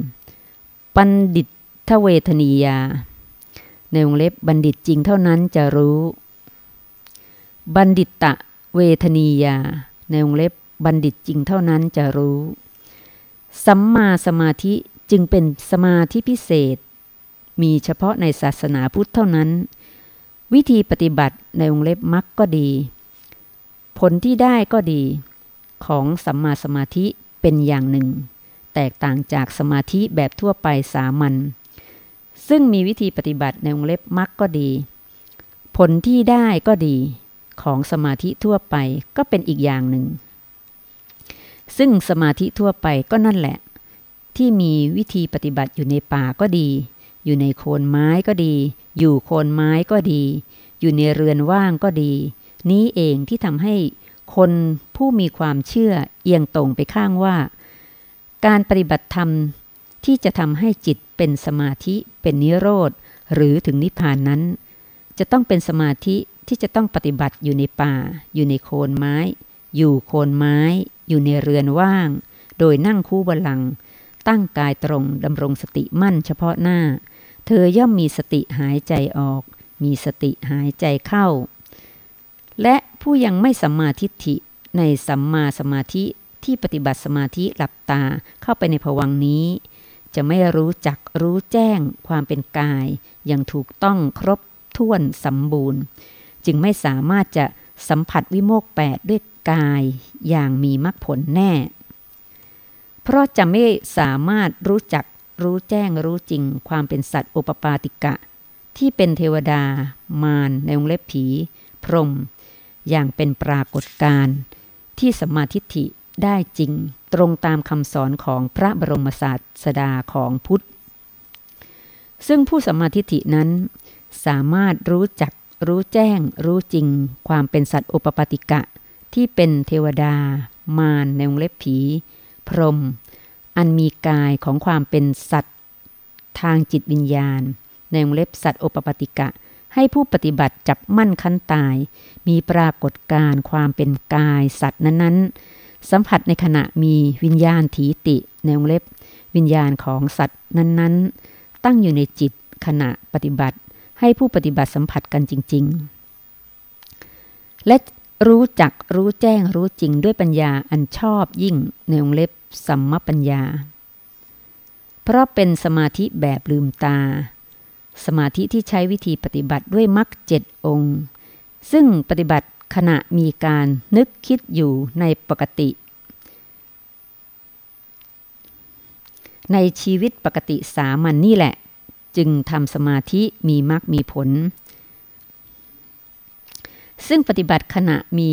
ปันดิตทเวทนียา ในวงเล็บบัณฑิตจริงเท่านั้นจะรู้ บัณฑิตตะเวทนียา ในวงเล็บบัณฑิตจริงเท่านั้นจะรู้ สัมมาสมาธิจึงเป็นสมาธิพิเศษ มีเฉพาะในศาสนาพุทธเท่านั้น วิธีปฏิบัติในวงเล็บมักก็ดี ผลที่ได้ก็ดี ของสัมมาสมาธิเป็นอย่างหนึ่ง แตกต่างจากสมาธิแบบทั่วไปสามัญซึ่งมีวิธีปฏิบัติในวงเล็บมักก็ดี ผลที่ได้ก็ดี ของสมาธิทั่วไปก็เป็นอีกอย่างหนึ่ง ซึ่งสมาธิทั่วไปก็นั่นแหละ ที่มีวิธีปฏิบัติอยู่ในป่าก็ดี อยู่ในโคนไม้ก็ดี อยู่โคนไม้ก็ดี อยู่ในเรือนว่างก็ดี นี้เองที่ทำให้คนผู้มีความเชื่อเอียงตรงไปข้างว่า การปฏิบัติธรรมที่จะทำให้จิตเป็นสมาธิเป็นนิโรธ หรือถึงนิพพานนั้น จะต้องเป็นสมาธิที่จะต้องปฏิบัติอยู่ในป่า อยู่ในโคนไม้ อยู่โคนไม้ อยู่ในเรือนว่าง โดยนั่งคู่บาลัง ตั้งกายตรงดำรงสติมั่นเฉพาะหน้า เธอย่อมมีสติหายใจออก มีสติหายใจเข้า และผู้ยังไม่สัมมาทิฏฐิในสัมมาสมาธิที่ปฏิบัติสมาธิหลับตาเข้าไปในภวังนี้ จะไม่รู้จักรู้แจ้งความเป็นกาย อย่างถูกต้องครบถ้วนสมบูรณ์ จึงไม่สามารถจะสัมผัสวิโมกแปดด้วยกายอย่างมีมรรคผลแน่ เพราะจะไม่สามารถรู้จัก รู้แจ้งรู้จริงความเป็นสัตว์โอปปาติกะ ที่เป็นเทวดา มารในวงเล็บผี พรหมอย่างเป็นปรากฏการณ์ที่สมาธิฐิได้จริงตรงตามคำสอนของพระบรมศาสดาของพุทธ ซึ่งผู้สมาธิฐินั้น สามารถรู้จักรู้แจ้งรู้จริง ความเป็นสัตว์โอปปาติกะ ที่เป็นเทวดา มารในวงเล็บผี พรหม อันมีกายของความเป็นสัตว์ ทางจิตวิญญาณ ในวงเล็บสัตว์โอปปติกะ ให้ผู้ปฏิบัติจับมั่นคันตาย มีปรากฏการความเป็นกายสัตว์นั้นๆ สัมผัสในขณะมีวิญญาณถีติในวงเล็บ วิญญาณของสัตว์นั้นๆ ตั้งอยู่ในจิตขณะปฏิบัติ ให้ผู้ปฏิบัติสัมผัสกันจริง ๆ และรู้จักรู้แจ้งรู้จริงด้วยปัญญาอันชอบยิ่งในวงเล็บ สัมมปัญญา เพราะเป็นสมาธิแบบลืมตา สมาธิที่ใช้วิธีปฏิบัติด้วยมรรคเจ็ดองค์ ซึ่งปฏิบัติขณะมีการนึกคิดอยู่ในปกติ ในชีวิตปกติสามัญนนี่แหละ จึงทำสมาธิมีมรรคมีผล ซึ่งปฏิบัติขณะมี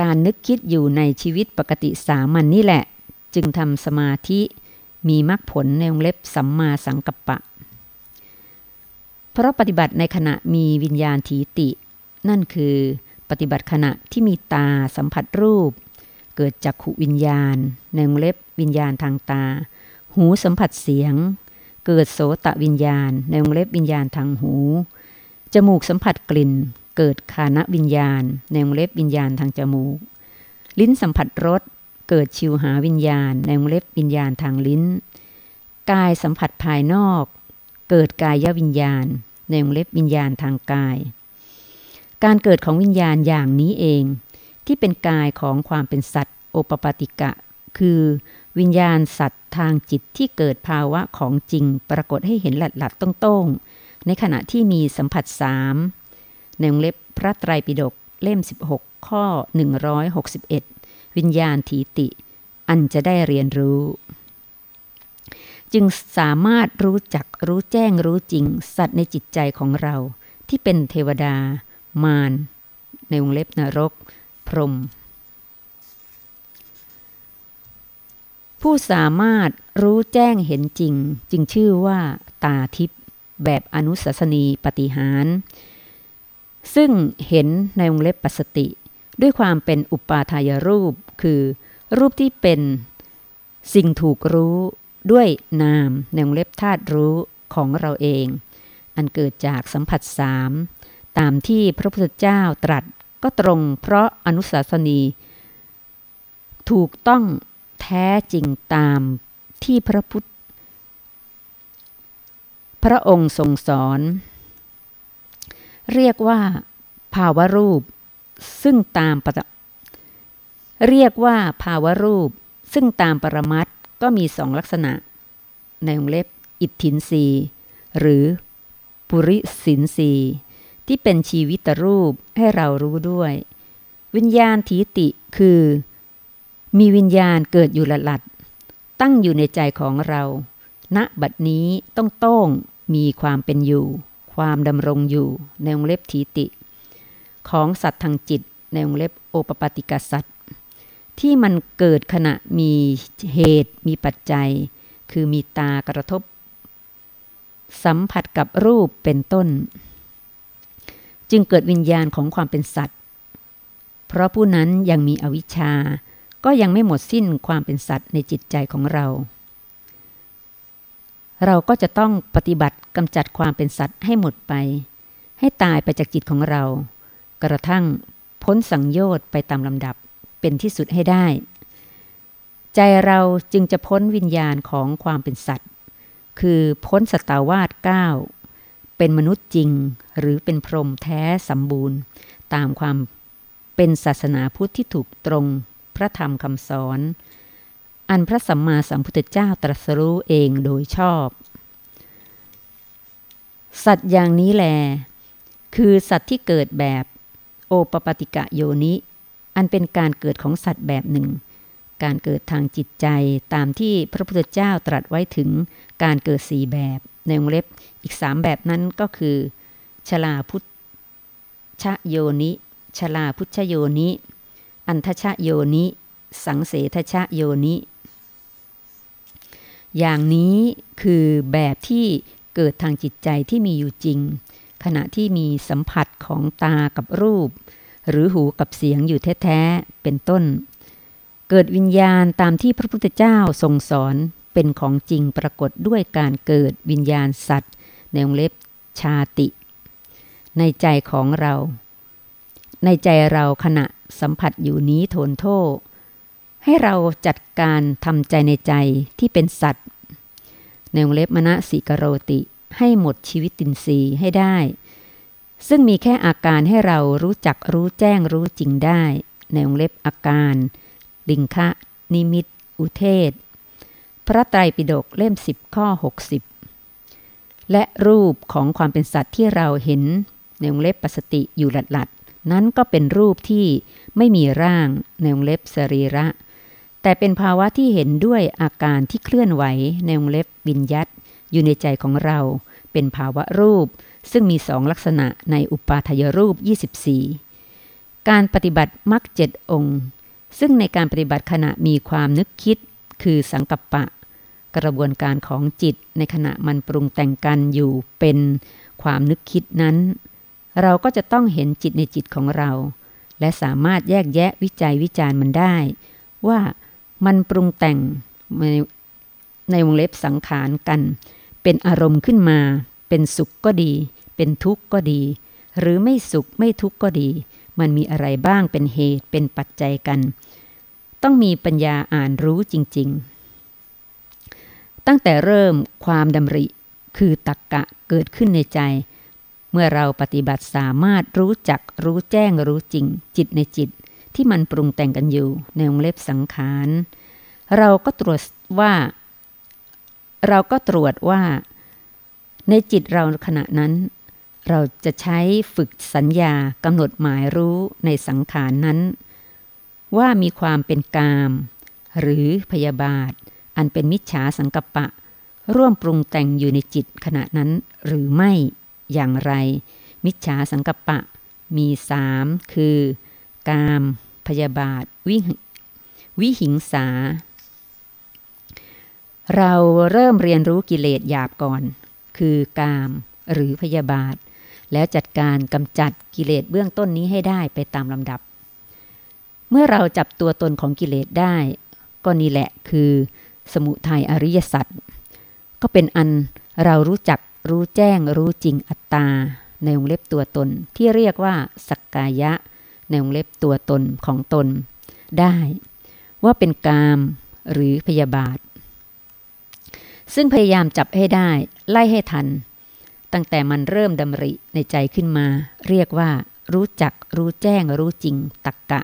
การนึกคิดอยู่ในชีวิตปกติสามัญนนี่แหละ จึงทำสมาธิมีมรรคผลในวงเล็บสัมมาสังกัปปะ เพราะปฏิบัติในขณะมีวิญญาณถีติ นั่นคือปฏิบัติขณะที่มีตาสัมผัสรูป เกิดจากขุวิญญาณในวงเล็บวิญญาณทางตา หูสัมผัสเสียง เกิดโสตวิญญาณในวงเล็บวิญญาณทางหู จมูกสัมผัสกลิ่น เกิดคานวิญญาณ ในวงเล็บวิญญาณทางจมูก ลิ้นสัมผัสรสเกิดชิวหาวิญญาณ ในวงเล็บวิญญาณทางลิ้น กายสัมผัสภายนอก เกิดกายวิญญาณ ในวงเล็บวิญญาณทางกาย การเกิดของวิญญาณอย่างนี้เอง ที่เป็นกายของความเป็นสัตว์โอปปาติกะ คือวิญญาณสัตว์ทางจิตที่เกิดภาวะของจริง ปรากฏให้เห็นหลัดหลัดต้องตงในขณะที่มีสัมผัสสาม ในวงเล็บพระไตรปิฎกเล่ม 16 ข้อ 161 วิญญาณทีติ อันจะได้เรียนรู้ จึงสามารถรู้จักรู้แจ้งรู้จริง สัตว์ในจิตใจของเรา ที่เป็นเทวดา มารในวงเล็บนรก พรหมผู้สามารถรู้แจ้งเห็นจริง จึงชื่อว่าตาทิพย์แบบอนุสัสนีปฏิหาร ซึ่งเห็นในวงเล็บปัสติ ด้วยความเป็นอุปาทายรูป คือรูปที่เป็น สิ่งถูกรู้ด้วยนามในวงเล็บธาตุรู้ของเราเอง อันเกิดจากสัมผัสสามตามที่พระพุทธเจ้าตรัสก็ตรงเพราะอนุสาสนี ถูกต้องแท้จริงตามที่พระพุทธ พระองค์ทรงสอน เรียกว่า ภาวะรูป ซึ่งตามปเรียกว่าภาวะรูป ซึ่งตามปรมัตก็มีสองลักษณะ ในวงเล็บ อิทธินรีหรือ ปุริสินรีที่เป็นชีวิตรูปให้เรารู้ด้วย วิญญาณทีติคือ มีวิญญาณเกิดอยู่ละลัดตั้งอยู่ในใจของเราณบัดนี้ต้องต้องมีความเป็นอยู่ ความดำรงอยู่ในวงเล็บทีติ ของสัตว์ทางจิตในวงเล็บโอปปติกสัตว์ที่มันเกิดขณะมีเหตุมีปัจจัย คือมีตากระทบ สัมผัสกับรูปเป็นต้น จึงเกิดวิญญาณของความเป็นสัตว์ เพราะผู้นั้นยังมีอวิชชา ก็ยังไม่หมดสิ้นความเป็นสัตว์ในจิตใจของเรา เราก็จะต้องปฏิบัติกำจัดความเป็นสัตว์ให้หมดไป ให้ตายไปจากจิตของเรา กระทั่งพ้นสังโยชน์ไปตามลำดับเป็นที่สุดให้ได้ ใจเราจึงจะพ้นวิญญาณของความเป็นสัตว์ คือพ้นสตาวาสเก้าเป็นมนุษย์จริงหรือเป็นพรหมแท้สมบูรณ์ ตามความเป็นศาสนาพุทธที่ถูกตรงพระธรรมคำสอน อันพระสัมมาสัมพุทธเจ้าตรัสรู้เองโดยชอบ สัตว์อย่างนี้แล คือสัตว์ที่เกิดแบบโอปปติกะโยนิ อันเป็นการเกิดของสัตว์แบบหนึ่ง การเกิดทางจิตใจตามที่พระพุทธเจ้าตรัสไว้ถึงการเกิดสี่แบบ ในวงเล็บอีกสามแบบนั้นก็คือ ชลาพุทชโยนิ ชลาพุชโยนิ อันทชโยนิ สังเสทชโยนิ อย่างนี้คือแบบที่เกิดทางจิตใจที่มีอยู่จริง ขณะที่มีสัมผัสของตากับรูป หรือหูกับเสียงอยู่แท้ๆเป็นต้น เกิดวิญญาณตามที่พระพุทธเจ้าทรงสอนเป็นของจริงปรากฏด้วยการเกิดวิญญาณสัตว์ ในวงเล็บชาติ ในใจของเรา ในใจเราขณะสัมผัสอยู่นี้โทนโทษ ให้เราจัดการทำใจในใจที่เป็นสัตว์ ในวงเล็บมณสิกโรติให้หมดชีวิตตินรีให้ได้ ซึ่งมีแค่อาการให้เรารู้จักรู้แจ้งรู้จริงได้ ในวงเล็บอาการ ลิงคะนิมิต อุเทศ พระไตรปิฎกเล่มสิบข้อ 60 และรูปของความเป็นสัตว์ที่เราเห็น ในวงเล็บปสติอยู่หลัดๆนั้นก็เป็นรูปที่ไม่มีร่าง ในวงเล็บสรีระ แต่เป็นภาวะที่เห็นด้วยอาการที่เคลื่อนไหวในวงเล็บบินยัตอยู่ในใจของเรา เป็นภาวะรูป ซึ่งมีสองลักษณะในอุปาทยรูป 24 การปฏิบัติมรรคเจ็ดองค์ ซึ่งในการปฏิบัติขณะมีความนึกคิด คือสังกัปปะ กระบวนการของจิตในขณะมันปรุงแต่งกันอยู่เป็นความนึกคิดนั้น เราก็จะต้องเห็นจิตในจิตของเรา และสามารถแยกแยะวิจัยวิจารณ์มันได้ ว่า มันปรุงแต่งในวงเล็บสังขารกัน เป็นอารมณ์ขึ้นมา เป็นสุขก็ดี เป็นทุกข์ก็ดี หรือไม่สุขไม่ทุกข์ก็ดี มันมีอะไรบ้างเป็นเหตุเป็นปัจจัยกัน ต้องมีปัญญาอ่านรู้จริง ๆ ตั้งแต่เริ่มความดำริคือตักกะเกิดขึ้นในใจ เมื่อเราปฏิบัติสามารถรู้จักรู้แจ้งรู้จริง จิตในจิต ที่มันปรุงแต่งกันอยู่ในวงเล็บสังขาร เราก็ตรวจว่า เราก็ตรวจว่า ในจิตเราขณะนั้น เราจะใช้ฝึกสัญญากำหนดหมายรู้ในสังขารนั้น ว่ามีความเป็นกาม หรือพยาบาท อันเป็นมิจฉาสังกปะ ร่วมปรุงแต่งอยู่ในจิตขณะนั้นหรือไม่อย่างไร มิจฉาสังกปะมีสามคือกาม พยาบาทวิวิหิงสา เราเริ่มเรียนรู้กิเลสหยาบก่อน คือกามหรือพยาบาท แล้วจัดการกำจัดกิเลสเบื้องต้นนี้ให้ได้ไปตามลำดับ เมื่อเราจับตัวตนของกิเลสได้ ก็นี่แหละคือสมุทัยอริยสัจก็เป็นอันเรารู้จักรู้แจ้งรู้จริงอัตตา ในวงเล็บตัวตนที่เรียกว่าสักกายะ ในวงเล็บตัวตนของตน ได้ว่าเป็นกามหรือพยาบาท ซึ่งพยายามจับให้ได้ไล่ให้ทัน ตั้งแต่มันเริ่มดำริในใจขึ้นมา เรียกว่า รู้จักรู้แจ้งรู้จริงตักกะ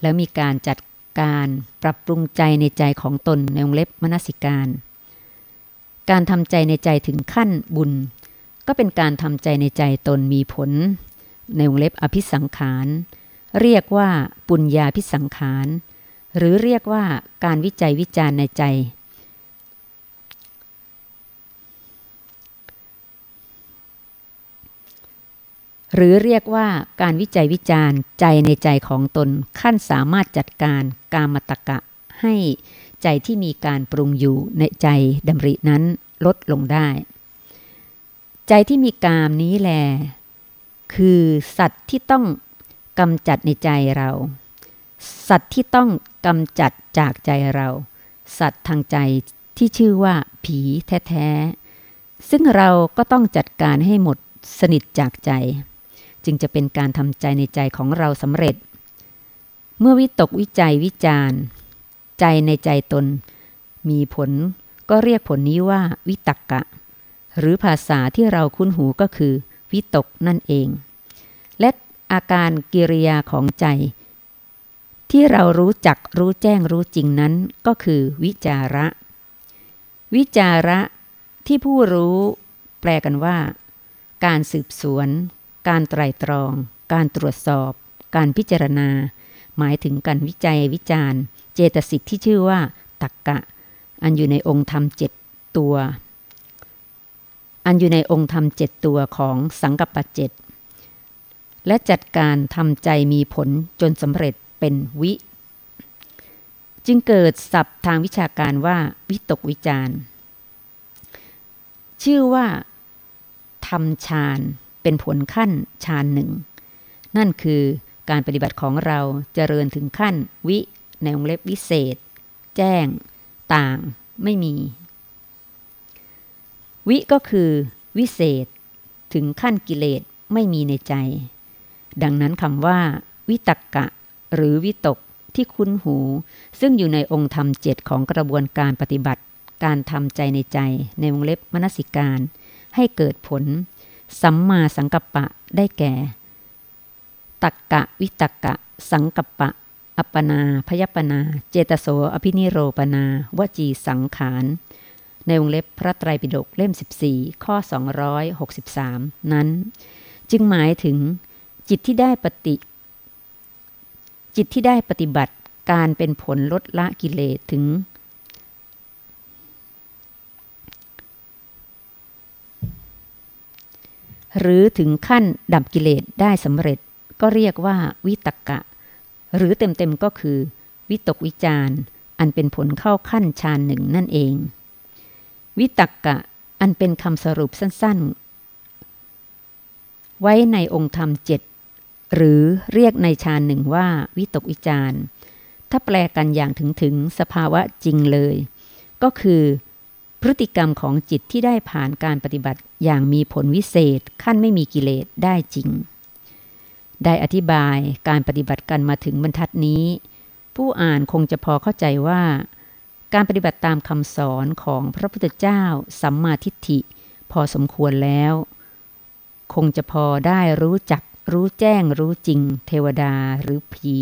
แล้วมีการจัดการปรับปรุงใจในใจของตนในวงเล็บมนสิการ การทำใจในใจถึงขั้นบุญ ก็เป็นการทำใจในใจตนมีผล ในวงเล็บอภิสังขาร เรียกว่าปุญญาพิสังขาร หรือเรียกว่าการวิจัยวิจารณ์ในใจ หรือเรียกว่าการวิจัยวิจารณ์ใจในใจของตนขั้นสามารถจัดการกามตกะให้ใจที่มีการปรุงอยู่ในใจดำรินั้นลดลงได้ ใจที่มีกามนี้แล คือสัตว์ที่ต้องกำจัดในใจเรา สัตว์ที่ต้องกำจัดจากใจเรา สัตว์ทางใจที่ชื่อว่าผีแท้ๆ ซึ่งเราก็ต้องจัดการให้หมดสนิทจากใจ จึงจะเป็นการทำใจในใจของเราสำเร็จ เมื่อวิตกวิจัยวิจารใจในใจตน มีผลก็เรียกผลนี้ว่าวิตกกะ หรือภาษาที่เราคุ้นหูก็คือ วิตกนั่นเอง และอาการกิริยาของใจ ที่เรารู้จักรู้แจ้งรู้จริงนั้นก็คือวิจาระ วิจาระที่ผู้รู้ แปลกันว่า การสืบสวน การไตรตรอง การตรวจสอบ การพิจารณา หมายถึงการวิจัยวิจารณ์ เจตสิกที่ชื่อว่าตักกะ อันอยู่ในองค์ธรรมเจ็ดตัว อันอยู่ในองค์ธรรมเจ็ดตัวของสังกัปปะเจ็ดและจัดการทำใจมีผลจนสำเร็จเป็นวิ จึงเกิดศัพท์ทางวิชาการว่าวิตกวิจารชื่อว่าทำฌานเป็นผลขั้นฌานหนึ่ง นั่นคือการปฏิบัติของเราจเจริญถึงขั้นวิในวงเล็บวิเศษ แจ้ง ต่าง ไม่มี วิก็คือวิเศษ ถึงขั้นกิเลสไม่มีในใจ ดังนั้นคำว่า วิตกกะ หรือวิตกที่คุ้นหู ซึ่งอยู่ในองค์ธรรมเจ็ดของกระบวนการปฏิบัติ การทำใจในใจในวงเล็บมนสิการ ให้เกิดผล สัมมาสังกัปปะได้แก่ ตักกะวิตกะ สังกัปปะ อัปปนา พยปนา เจตโสอภินิโรปนา วจีสังขาร ในวงเล็บพระไตรปิฎกเล่ม 14 ข้อ 263 นั้น จึงหมายถึงจิตที่ได้ปฏิ จิตที่ได้ปฏิบัติการเป็นผลลดละกิเลสถึง หรือถึงขั้นดับกิเลสได้สำเร็จก็เรียกว่าวิตกะ หรือเต็มๆก็คือ วิตกวิจารอันเป็นผลเข้าขั้นฌานหนึ่งนั่นเอง วิตกะ อันเป็นคำสรุปสั้น ๆ ไว้ในองค์ธรรมเจ็ดหรือเรียกในฌานหนึ่งว่าวิตกวิจารถ้าแปลกันอย่างถึงถึงสภาวะจริงเลย ก็คือ พฤติกรรมของจิตที่ได้ผ่านการปฏิบัติอย่างมีผลวิเศษขั้นไม่มีกิเลสได้จริง ได้อธิบายการปฏิบัติกันมาถึงบรรทัดนี้ ผู้อ่านคงจะพอเข้าใจว่า การปฏิบัติตามคำสอนของพระพุทธเจ้าสัมมาทิฏฐิ พอสมควรแล้ว คงจะพอได้รู้จักรู้แจ้งรู้จริง เทวดาหรือผี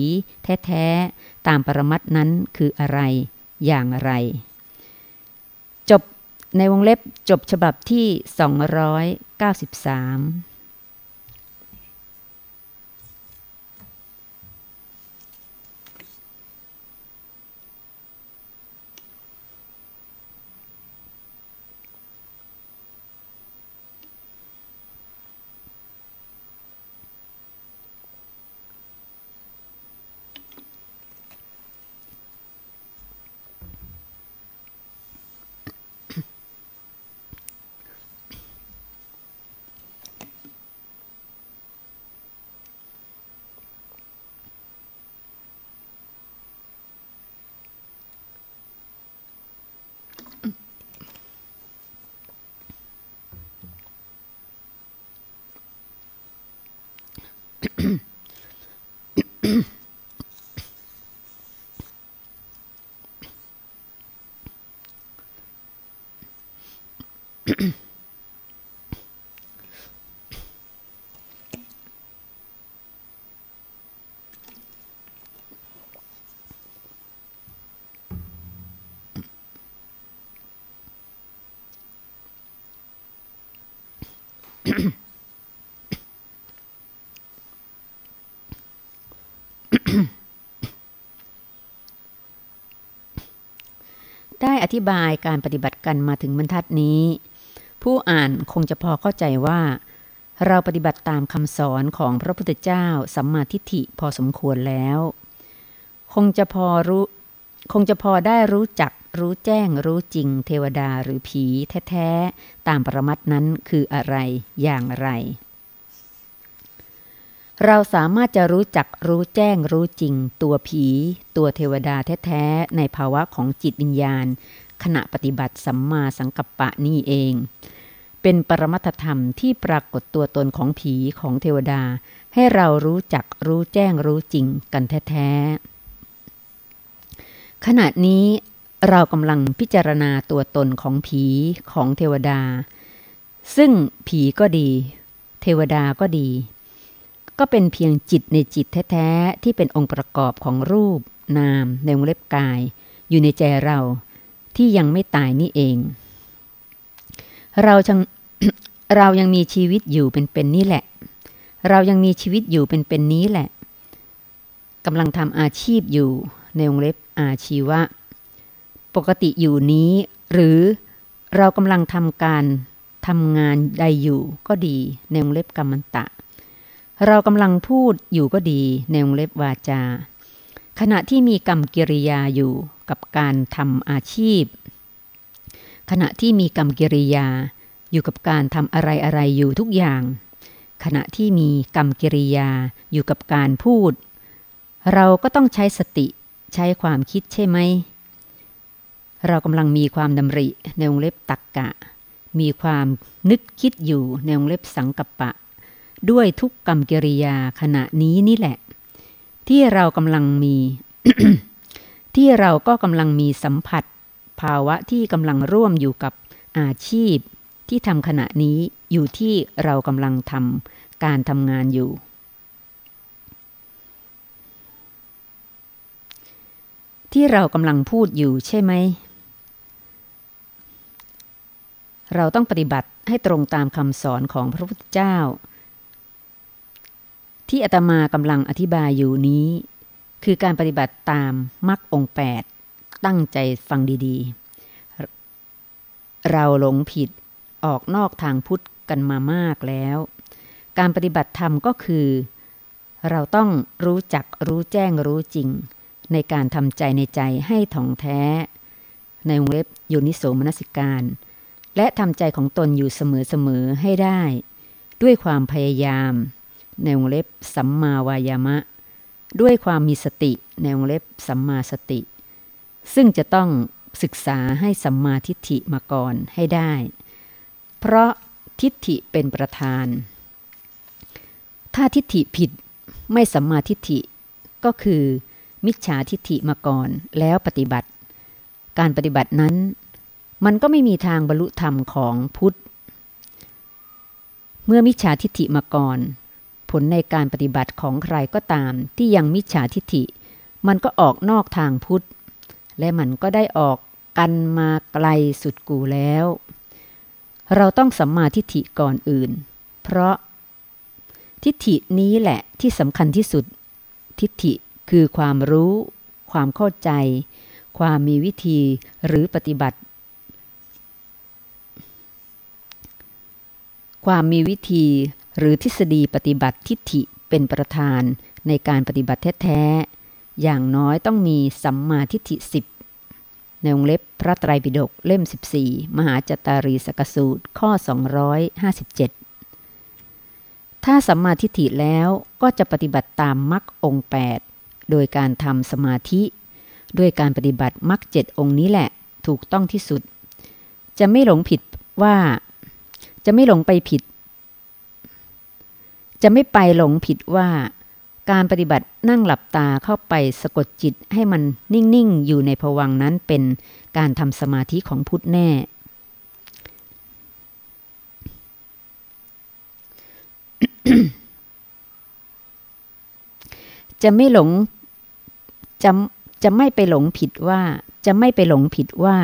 แท้ๆ ตามปรมัตนั้นคืออะไรอย่างไร จบในวงเล็บจบฉบับที่ 293 ได้อธิบายการปฏิบัติกันมาถึงบรรทัดนี้ ผู้อ่านคงจะพอเข้าใจว่า เราปฏิบัติตามคำสอนของพระพุทธเจ้าสัมมาทิฏฐิพอสมควรแล้ว คงจะพอรู้คงจะพอได้รู้จักรู้แจ้งรู้จริง เทวดาหรือผีแท้ ๆ ตามปรมัตนั้นคืออะไรอย่างไร เราสามารถจะรู้จักรู้แจ้งรู้จริง ตัวผี ตัวเทวดาแท้ๆ ในภาวะของจิตวิญญาณ ขณะปฏิบัติสัมมาสังกัปปะนี่เอง เป็นปรมัตธรรมที่ปรากฏตัวตนของผีของเทวดา ให้เรารู้จักรู้แจ้งรู้จริงกันแท้ๆ ขณะนี้เรากำลังพิจารณาตัวตนของผีของเทวดา ซึ่งผีก็ดี เทวดาก็ดี ก็เป็นเพียงจิตในจิตแท้ๆ ที่เป็นองค์ประกอบของรูป นามในวงเล็บกาย อยู่ในใจเราที่ยังไม่ตายนี่เอง เราจังเรายังมีชีวิตอยู่เป็นๆนนี่แหละ เรายังมีชีวิตอยู่เป็นๆนนี้แหละกำลังทำอาชีพอยู่ในวงเล็บอาชีวะ ปกติอยู่นี้ หรือเรากำลังทำการทำงานใดอยู่ก็ดีในวงเล็บกรรมันตะ เรากำลังพูดอยู่ก็ดีในวงเล็บวาจา ขณะที่มีกรรมกิริยาอยู่กับการทำอาชีพ ขณะที่มีกรรมกิริยาอยู่กับการทำอะไรอะไรอยู่ทุกอย่าง ขณะที่มีกรรมกิริยาอยู่กับการพูด เราก็ต้องใช้สติใช้ความคิดใช่ไหม เรากำลังมีความดำริในวงเล็บตักกะ มีความนึกคิดอยู่ในวงเล็บสังกัปปะ ด้วยทุกกรรมกิริยาขณะนี้นี่แหละ ที่เรากำลังมี ที่เราก็กำลังมีสัมผัส ภาวะที่กำลังร่วมอยู่กับอาชีพ ที่ทำขณะนี้อยู่ที่เรากำลังทำการทำงานอยู่ ที่เรากำลังพูดอยู่ใช่ไหมเราต้องปฏิบัติให้ตรงตามคำสอนของพระพุทธเจ้า ที่อาตมากำลังอธิบายอยู่นี้ คือการปฏิบัติตามมรรคองแปดตั้งใจฟังดีๆ เราหลงผิดออกนอกทางพุทธกันมามากแล้ว การปฏิบัติธรรมก็คือ เราต้องรู้จักรู้แจ้งรู้จริง ในการทำใจในใจให้ถ่องแท้ ในวงเล็บโยนิโสมนสิการ และทำใจของตนอยู่เสมอๆให้ได้ ด้วยความพยายาม ในวงเล็บสัมมาวายามะ ด้วยความมีสติในวงเล็บสัมมาสติ ซึ่งจะต้องศึกษาให้สัมมาทิฏฐิมาก่อนให้ได้ เพราะทิฏฐิเป็นประธาน ถ้าทิฏฐิผิดไม่สัมมาทิฏฐิก็คือ มิจฉาทิฏฐิมาก่อนแล้วปฏิบัติ การปฏิบัตินั้น มันก็ไม่มีทางบรรลุธรรมของพุทธ เมื่อมิจฉาทิฏฐิมาก่อน ผลในการปฏิบัติของใครก็ตามที่ยังมิจฉาทิฏฐิ มันก็ออกนอกทางพุทธ และมันก็ได้ออกกันมาไกลสุดกูแล้ว เราต้องสัมมาทิฏฐิก่อนอื่น เพราะ ทิฏฐินี้แหละที่สำคัญที่สุด ทิฏฐิคือความรู้ ความเข้าใจ ความมีวิธีหรือปฏิบัติ ความมีวิธี หรือทฤษฎีปฏิบัติทิฏฐิเป็นประธานในการปฏิบัติแท้ๆ อย่างน้อยต้องมีสัมมาทิฏฐิสิบในวงเล็บพระไตรปิฎกเล่ม 14 มหาจตารีสกสูตรข้อ 257 ถ้าสัมมาทิฏฐิแล้วก็จะปฏิบัติตามมรรคองแปดโดยการทำสมาธิ ด้วยการปฏิบัติมรรคเจ็ดองค์นี้แหละ ถูกต้องที่สุด จะไม่หลงผิดว่า จะไม่หลงไปผิด จะไม่ไปหลงผิดว่า การปฏิบัตินั่งหลับตาเข้าไปสะกดจิตให้มันนิ่ง ๆ อยู่ในภวังนั้นเป็นการทำสมาธิของพุทธแน่ จะไม่หลงจะจะไม่ไปหลงผิดว่าจะไม่ไปหลงผิดว่า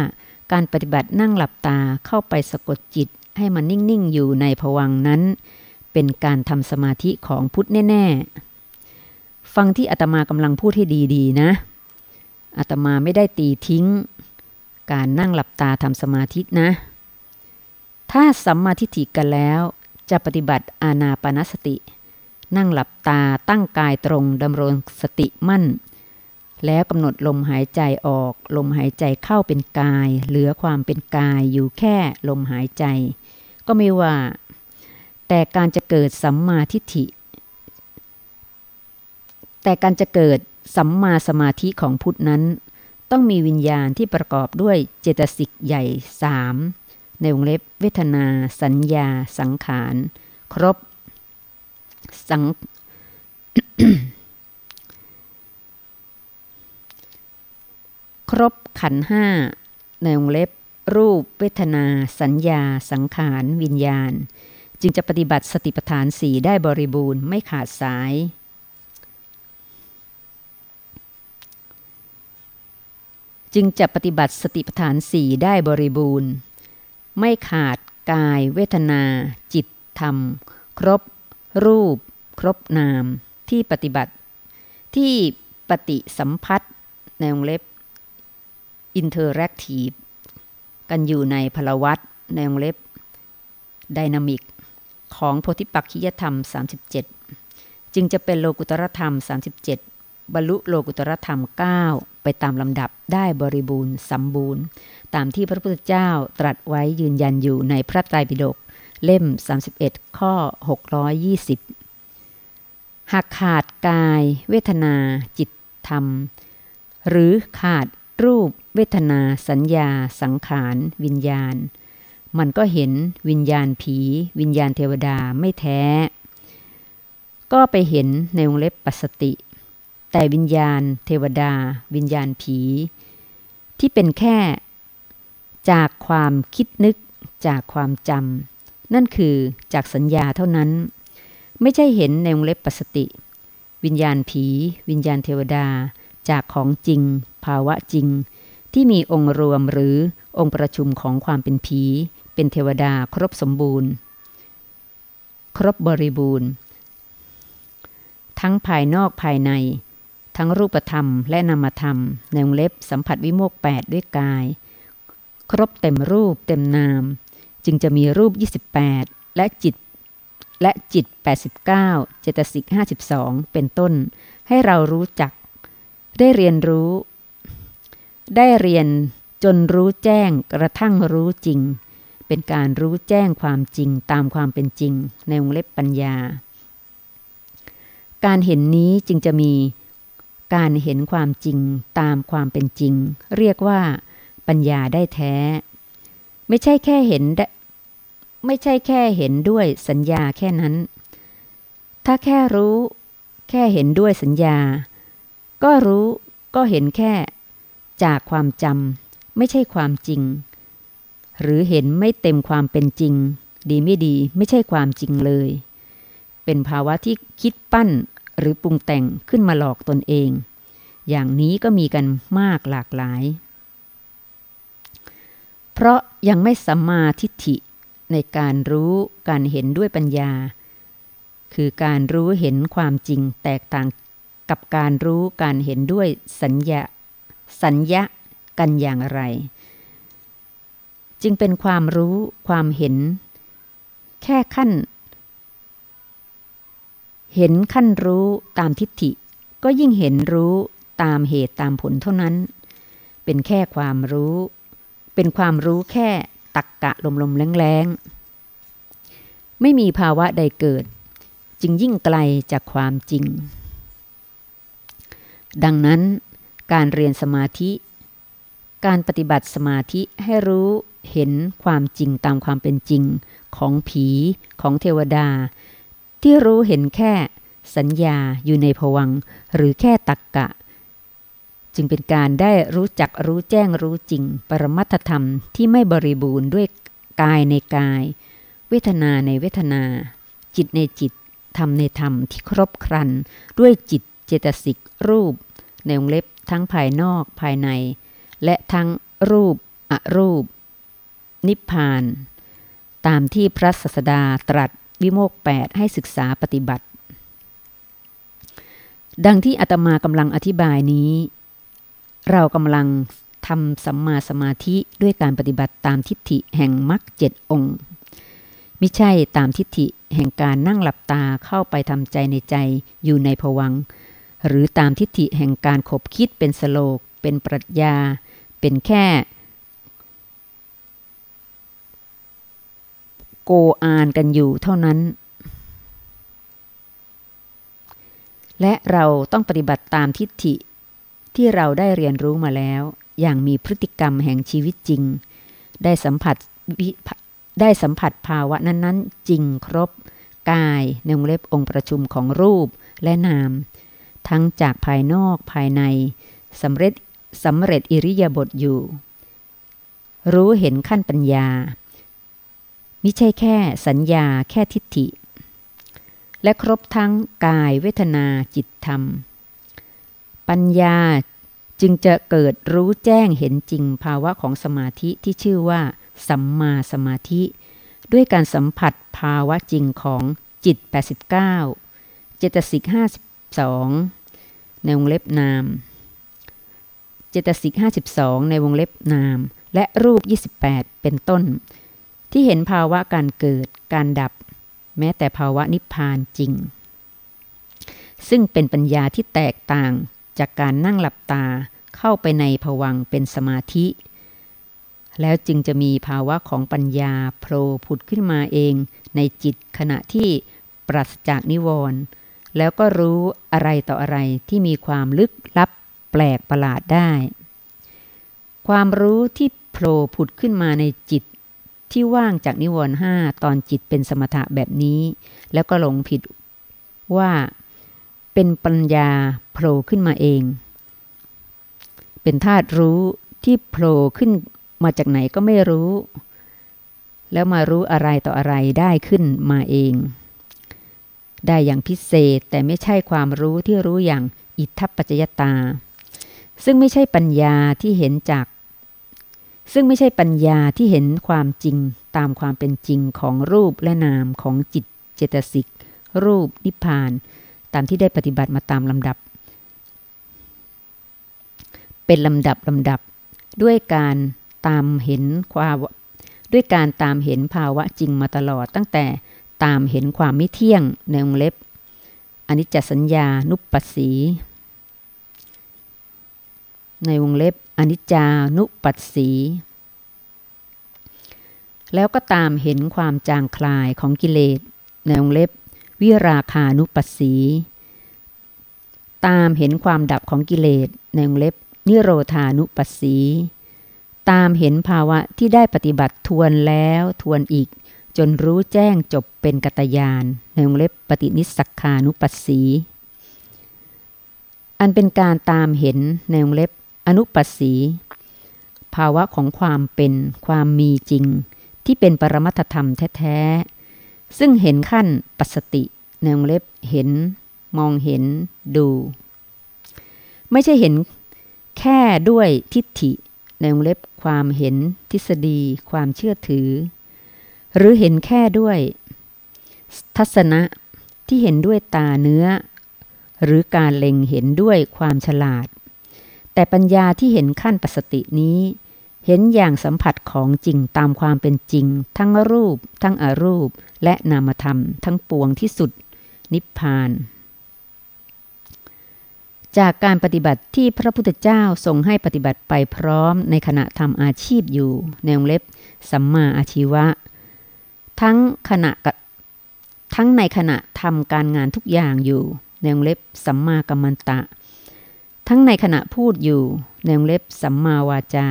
การปฏิบัตินั่งหลับตาเข้าไปสะกดจิตให้มันนิ่ง ๆ อยู่ในผวังนั้น เป็นการทำสมาธิของพุทธแน่ๆ ฟังที่อาตมากำลังพูดให้ดีๆนะ อาตมาไม่ได้ตีทิ้ง การนั่งหลับตาทำสมาธินะ ถ้าสัมมาทิฏฐิกันแล้ว จะปฏิบัติอาณาปณสติ นั่งหลับตาตั้งกายตรงดำรงสติมั่น แล้วกำหนดลมหายใจออก ลมหายใจเข้าเป็นกาย เหลือความเป็นกายอยู่แค่ลมหายใจ ก็ไม่ว่า แต่การจะเกิดสัมมาทิฏฐิ แต่การจะเกิดสัมมาสมาธิของพุทธนั้น ต้องมีวิญญาณที่ประกอบด้วยเจตสิกใหญ่สามในวงเล็บเวทนา สัญญา สังขาร ครบสังครบขันห้าในวงเล็บ รูปเวทนา สัญญา สังขาร วิญญาณ จึงจะปฏิบัติสติปัฏฐานสี่ได้บริบูรณ์ไม่ขาดสาย จึงจะปฏิบัติสติปัฏฐานสี่ได้บริบูรณ์ ไม่ขาดกาย เวทนา จิตธรรม ครบ รูป ครบนาม ที่ปฏิบัติ ที่ปฏิสัมพัทธ์ในวงเล็บ interactive กันอยู่ในพลวัตในวงเล็บ dynamic ของโพธิปักขิยธรรม 37 จึงจะเป็นโลกุตรธรรม 37 บรรลุโลกุตรธรรม 9 ไปตามลำดับได้บริบูรณ์สมบูรณ์ ตามที่พระพุทธเจ้าตรัสไว้ยืนยันอยู่ในพระไตรปิฎกเล่ม 31 ข้อ 620 หากขาดกาย เวทนา จิตธรรม หรือขาดรูป เวทนา สัญญา สังขาร วิญญาณ มันก็เห็นวิญญาณผี วิญญาณเทวดาไม่แท้ ก็ไปเห็นในวงเล็บปัสติ แต่วิญญาณเทวดา วิญญาณผี ที่เป็นแค่จากความคิดนึกจากความจำนั่นคือจากสัญญาเท่านั้น ไม่ใช่เห็นในวงเล็บปัสติ วิญญาณผี วิญญาณเทวดาจากของจริง ภาวะจริง ที่มีองค์รวมหรือองค์ประชุมของความเป็นผี เป็นเทวดาครบสมบูรณ์ ครบบริบูรณ์ ทั้งภายนอกภายใน ทั้งรูปธรรมและนามธรรมในวงเล็บสัมผัสวิโมก 8 ด้วยกาย ครบเต็มรูปเต็มนาม จึงจะมีรูป 28 และจิตและจิต 89 เจตสิก 52 เป็นต้น ให้เรารู้จัก ได้เรียนรู้ ได้เรียนจนรู้แจ้งกระทั่งรู้จริง เป็นการรู้แจ้งความจริงตามความเป็นจริงในวงเล็บปัญญา การเห็นนี้จึงจะมีการเห็นความจริงตามความเป็นจริง เรียกว่า ปัญญาได้แท้ ไม่ใช่แค่เห็น ไม่ใช่แค่เห็นด้วยสัญญาแค่นั้น ถ้าแค่รู้ แค่เห็นด้วยสัญญา ก็รู้ก็เห็นแค่ จากความจำไม่ใช่ความจริง หรือเห็นไม่เต็มความเป็นจริง ดีไม่ดีไม่ใช่ความจริงเลย เป็นภาวะที่คิดปั้นหรือปรุงแต่งขึ้นมาหลอกตนเอง อย่างนี้ก็มีกันมากหลากหลาย เพราะยังไม่สัมมาทิฏฐิในการรู้การเห็นด้วยปัญญา คือการรู้เห็นความจริงแตกต่างกับการรู้การเห็นด้วยสัญญาสัญญากันอย่างไร จึงเป็นความรู้ความเห็น แค่ขั้น เห็นขั้นรู้ตามทิฏฐิ ก็ยิ่งเห็นรู้ตามเหตุตามผลเท่านั้น เป็นแค่ความรู้ เป็นความรู้แค่ตักกะลมๆแรงๆ ไม่มีภาวะใดเกิด จึงยิ่งไกลจากความจริง ดังนั้นการเรียนสมาธิ การปฏิบัติสมาธิให้รู้ เห็นความจริงตามความเป็นจริงของผีของเทวดา ที่รู้เห็นแค่สัญญาอยู่ในผวังหรือแค่ตักกะ จึงเป็นการได้รู้จักรู้แจ้งรู้จริง ปรมัตธรรมที่ไม่บริบูรณ์ด้วยกายในกาย เวทนาในเวทนา จิตในจิตธรรมในธรรมที่ครบครัน ด้วยจิตเจตสิกรูป ในวงเล็บทั้งภายนอกภายใน และทั้งรูปอรูป นิพพาน ตามที่พระศาสดาตรัสวิโมกแปดให้ศึกษาปฏิบัติ ดังที่อาตมากำลังอธิบายนี้ เรากำลังทำสัมมาสมาธิด้วยการปฏิบัติตามทิฏฐิแห่งมรรคเจ็ดองค์ไม่ใช่ตามทิฏฐิแห่งการนั่งหลับตาเข้าไปทำใจในใจอยู่ในผวัง หรือตามทิฏฐิแห่งการขบคิดเป็นสโลก เป็นปรัชญา เป็นแค่ โกอานกันอยู่เท่านั้น และเราต้องปฏิบัติตามทิฏฐิที่เราได้เรียนรู้มาแล้ว อย่างมีพฤติกรรมแห่งชีวิตจริง ได้สัมผัสได้สัมผัสภาวะนั้นๆ จริงครบ กายในวงเล็บองค์ประชุมของรูปและนาม ทั้งจากภายนอกภายในสำเร็จสำเร็จอิริยาบถอยู่ รู้เห็นขั้นปัญญา มิใช่แค่สัญญาแค่ทิฏฐิ และครบทั้งกายเวทนาจิตธรรม ปัญญาจึงจะเกิดรู้แจ้งเห็นจริงภาวะของสมาธิที่ชื่อว่า สัมมาสมาธิ ด้วยการสัมผัสภาวะจริงของจิต 89 เจตสิกห้าสิบสองในวงเล็บนาม เจตสิกห้าสิบสองในวงเล็บนาม และรูป 28 เป็นต้น ที่เห็นภาวะการเกิดการดับ แม้แต่ภาวะนิพพานจริง ซึ่งเป็นปัญญาที่แตกต่างจากการนั่งหลับตาเข้าไปในผวังเป็นสมาธิ แล้วจึงจะมีภาวะของปัญญาโผล่ผุดขึ้นมาเองในจิตขณะที่ปราศจากนิวรณ์แล้วก็รู้อะไรต่ออะไรที่มีความลึกลับแปลกประหลาดได้ ความรู้ที่โผล่ผุดขึ้นมาในจิต ที่ว่างจากนิวรณ์ห้าตอนจิตเป็นสมถะแบบนี้ แล้วก็หลงผิดว่าเป็นปัญญาโผล่ขึ้นมาเอง เป็นธาตุรู้ที่โผล่ขึ้นมาจากไหนก็ไม่รู้ แล้วมารู้อะไรต่ออะไรได้ขึ้นมาเอง ได้อย่างพิเศษแต่ไม่ใช่ความรู้ที่รู้อย่างอิทธปัจจยตา ซึ่งไม่ใช่ปัญญาที่เห็นจาก ซึ่งไม่ใช่ปัญญาที่เห็นความจริงตามความเป็นจริงของรูปและนามของจิตเจตสิก รูปนิพพาน ตามที่ได้ปฏิบัติมาตามลำดับ เป็นลำดับลำดับ ด้วยการตามเห็นความด้วยการตามเห็นภาวะจริงมาตลอดตั้งแต่ตามเห็นความไม่เที่ยงในวงเล็บอนิจจสัญญานุปปัสสี ในวงเล็บ อนิจจานุปัสสี แล้วก็ตามเห็นความจางคลายของกิเลสในวงเล็บ วิราคานุปัสสี ตามเห็นความดับของกิเลสในวงเล็บ นิโรธานุปัสสี ตามเห็นภาวะที่ได้ปฏิบัติทวนแล้วทวนอีกจนรู้แจ้งจบเป็นกัตยานในวงเล็บปฏินิสักคานุปัสสี อันเป็นการตามเห็นในวงเล็บ อนุปัสสี ภาวะของความเป็นความมีจริง ที่เป็นปรมัตธรรมแท้ๆ ซึ่งเห็นขั้นปัสติในวงเล็บเห็น มองเห็นดู ไม่ใช่เห็นแค่ด้วยทิฏฐิในวงเล็บความเห็นทฤษฎี ความเชื่อถือ หรือเห็นแค่ด้วย ทัศนะที่เห็นด้วยตาเนื้อ หรือการเล็งเห็นด้วยความฉลาด แต่ปัญญาที่เห็นขั้นปสตินี้ เห็นอย่างสัมผัสของจริงตามความเป็นจริง ทั้งรูป ทั้งอรูป และนามธรรม ทั้งปวงที่สุด นิพพาน จากการปฏิบัติที่พระพุทธเจ้าทรงให้ปฏิบัติไปพร้อมในขณะทำอาชีพอยู่ ในวงเล็บ สัมมาอาชีวะ ทั้งขณะทั้งในขณะทำการงานทุกอย่างอยู่ ในวงเล็บสัมมากัมมันตะ ทั้งในขณะพูดอยู่ในวงเล็บสัมมาวาจา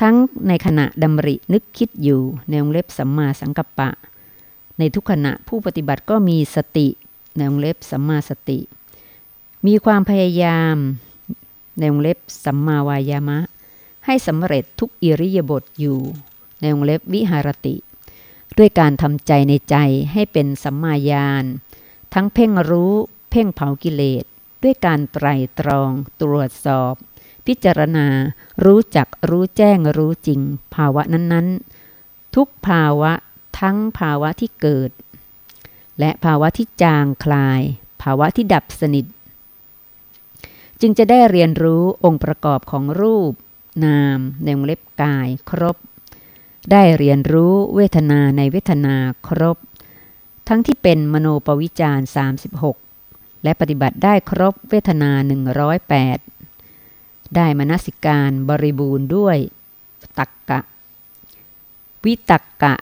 ทั้งในขณะดำรินึกคิดอยู่ในวงเล็บสัมมาสังกัปปะ ในทุกขณะผู้ปฏิบัติก็มีสติในวงเล็บสัมมาสติ มีความพยายามในวงเล็บสัมมาวายามะ ให้สำเร็จทุกอิริยาบถอยู่ในวงเล็บวิหารติ ด้วยการทำใจในใจให้เป็นสัมมาญาณทั้งเพ่งรู้เพ่งเผากิเลส ด้วยการไตรตรองตรวจสอบ พิจารณา รู้จักรู้แจ้งรู้จริง ภาวะนั้นๆ ทุกภาวะทั้งภาวะที่เกิด และภาวะที่จางคลาย ภาวะที่ดับสนิท จึงจะได้เรียนรู้องค์ประกอบของรูป นามในวงเล็บกายครบ ได้เรียนรู้เวทนาในเวทนาครบ ทั้งที่เป็นมโนปวิจาร36 และปฏิบัติได้ครบเวทนา 108 ได้มนสิการบริบูรณ์ด้วยตักกะ วิตักกะ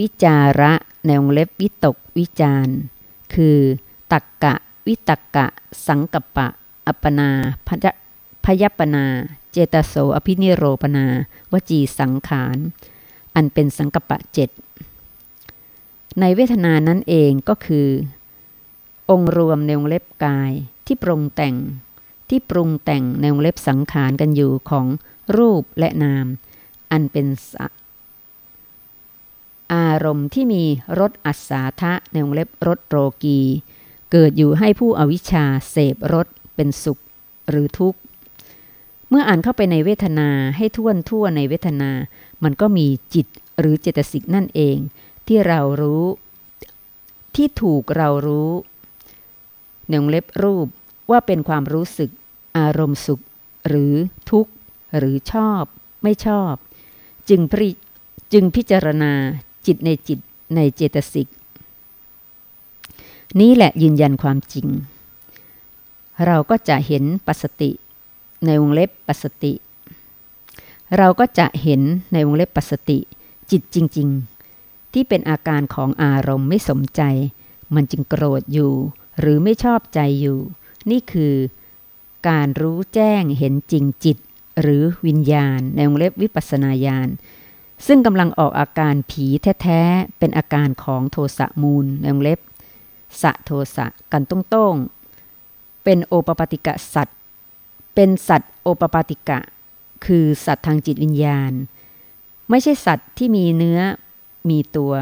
วิจาระในวงเล็บวิตกวิจารคือตักกะ วิตักกะ สังกปะ อัปนาพยปนา เจตโสอภินิโรปนา วจีสังขาร อันเป็นสังกปะเจ็ดในเวทนานั้นเองก็คือ องค์รวมในวงเล็บกายที่ปรุงแต่ง ที่ปรุงแต่งในวงเล็บสังขารกันอยู่ของรูปและนาม อันเป็นอารมณ์ที่มีรสอัศาทะในวงเล็บรสโรกี เกิดอยู่ให้ผู้อวิชชาเสพรสเป็นสุขหรือทุกข์ เมื่ออ่านเข้าไปในเวทนาให้ท่วนทั่วในเวทนา มันก็มีจิตหรือเจตสิกนั่นเอง ที่เรารู้ ที่ถูกเรารู้ ในวงเล็บรูปว่าเป็นความรู้สึก อารมณ์สุข หรือทุกข์ หรือชอบ ไม่ชอบ จึงพิจึงพิจารณาจิตในจิตในเจตสิก นี้แหละยืนยันความจริง เราก็จะเห็นปัสติ ในวงเล็บปัสติ เราก็จะเห็นในวงเล็บปัสติ จิตจริง ๆ ที่เป็นอาการของอารมณ์ไม่สมใจ มันจึงโกรธอยู่ หรือไม่ชอบใจอยู่ นี่คือการรู้แจ้งเห็นจริงจิต หรือวิญญาณ ในวงเล็บวิปัสนาญาณซึ่งกำลังออกอาการผีแท้ๆ เป็นอาการของโทสะมูลในวงเล็บ สะโทสะกันต้งต้งเป็นโอปปาติกะสัตว์ เป็นสัตว์โอปปาติกะ คือสัตว์ทางจิตวิญญาณ ไม่ใช่สัตว์ที่มีเนื้อ มีตัว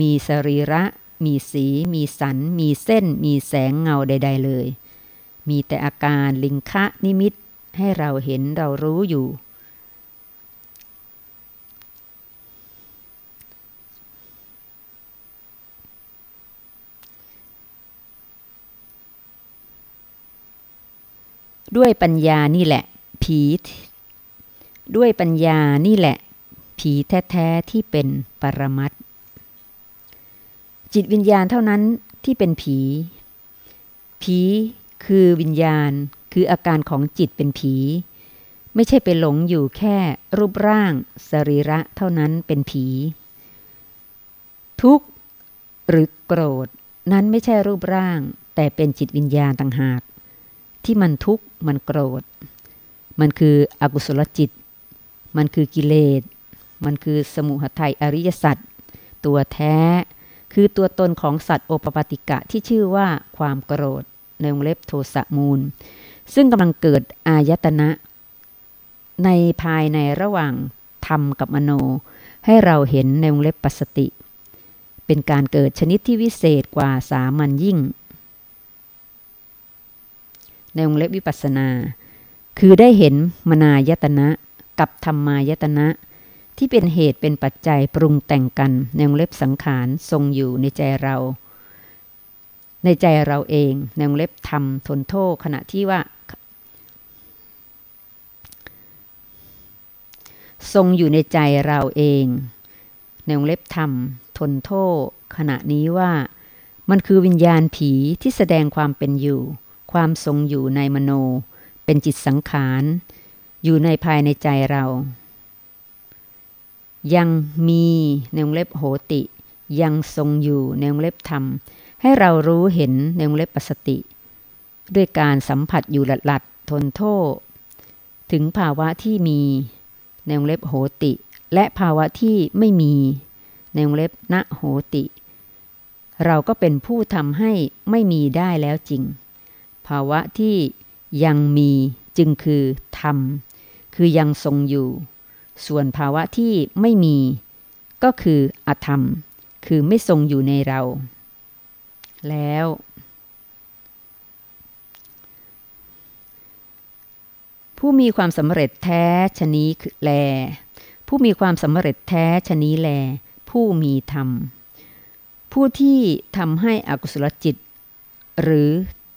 มีสรีระ มีสี มีสัน มีเส้น มีแสงเงาใด ๆ เลย มีแต่อาการลิงคะนิมิตให้เราเห็นเรารู้อยู่ ด้วยปัญญานี่แหละ ผี ด้วยปัญญานี่แหละ ผีแท้ ๆ ที่เป็นปรมัต จิตวิญญาณเท่านั้นที่เป็นผี ผีคือวิญญาณคืออาการของจิตเป็นผี ไม่ใช่ไปหลงอยู่แค่รูปร่างสรีระเท่านั้นเป็นผี ทุกข์หรือโกรธนั้นไม่ใช่รูปร่าง แต่เป็นจิตวิญญาณต่างหาก ที่มันทุกข์มันโกรธ มันคืออกุศลจิต มันคือกิเลส มันคือสมุหทัยอริยสัจตัวแท้ คือตัวตนของสัตว์โอปปาติกะที่ชื่อว่าความโกรธ ในวงเล็บโทสะมูล ซึ่งกำลังเกิดอายตนะ ในภายในระหว่างธรรมกับมโน ให้เราเห็นในวงเล็บปัสติ เป็นการเกิดชนิดที่วิเศษกว่าสามัญยิ่ง ในวงเล็บวิปัสนา คือได้เห็นมนายตนะกับธรรมายตนะ ที่เป็นเหตุเป็นปัจจัยปรุงแต่งกันในวงเล็บสังขารทรงอยู่ในใจเรา ในใจเราเองในวงเล็บธรรมทนโทษขณะที่ว่า ทรงอยู่ในใจเราเอง ในวงเล็บธรรมทนโทษขณะนี้ว่ามันคือวิญญาณผีที่แสดงความเป็นอยู่ ความทรงอยู่ในมโน เป็นจิตสังขาร อยู่ในภายในใจเรา ยังมีในวงเล็บโหติ ยังทรงอยู่ในวงเล็บธรรม ให้เรารู้เห็นในวงเล็บปสติ ด้วยการสัมผัสอยู่หลัดหลัดทนโทษ ถึงภาวะที่มีในวงเล็บโหติ และภาวะที่ไม่มีในวงเล็บณโหติ เราก็เป็นผู้ทำให้ไม่มีได้แล้วจริง ภาวะที่ยังมีจึงคือธรรม คือยังทรงอยู่ ส่วนภาวะที่ไม่มี ก็คืออธรรม คือไม่ทรงอยู่ในเรา แล้ว ผู้มีความสำเร็จแท้ชนี้คือแล ผู้มีความสำเร็จแท้ชนี้แล ผู้มีธรรม ผู้ที่ทำให้อกุศลจิต หรือ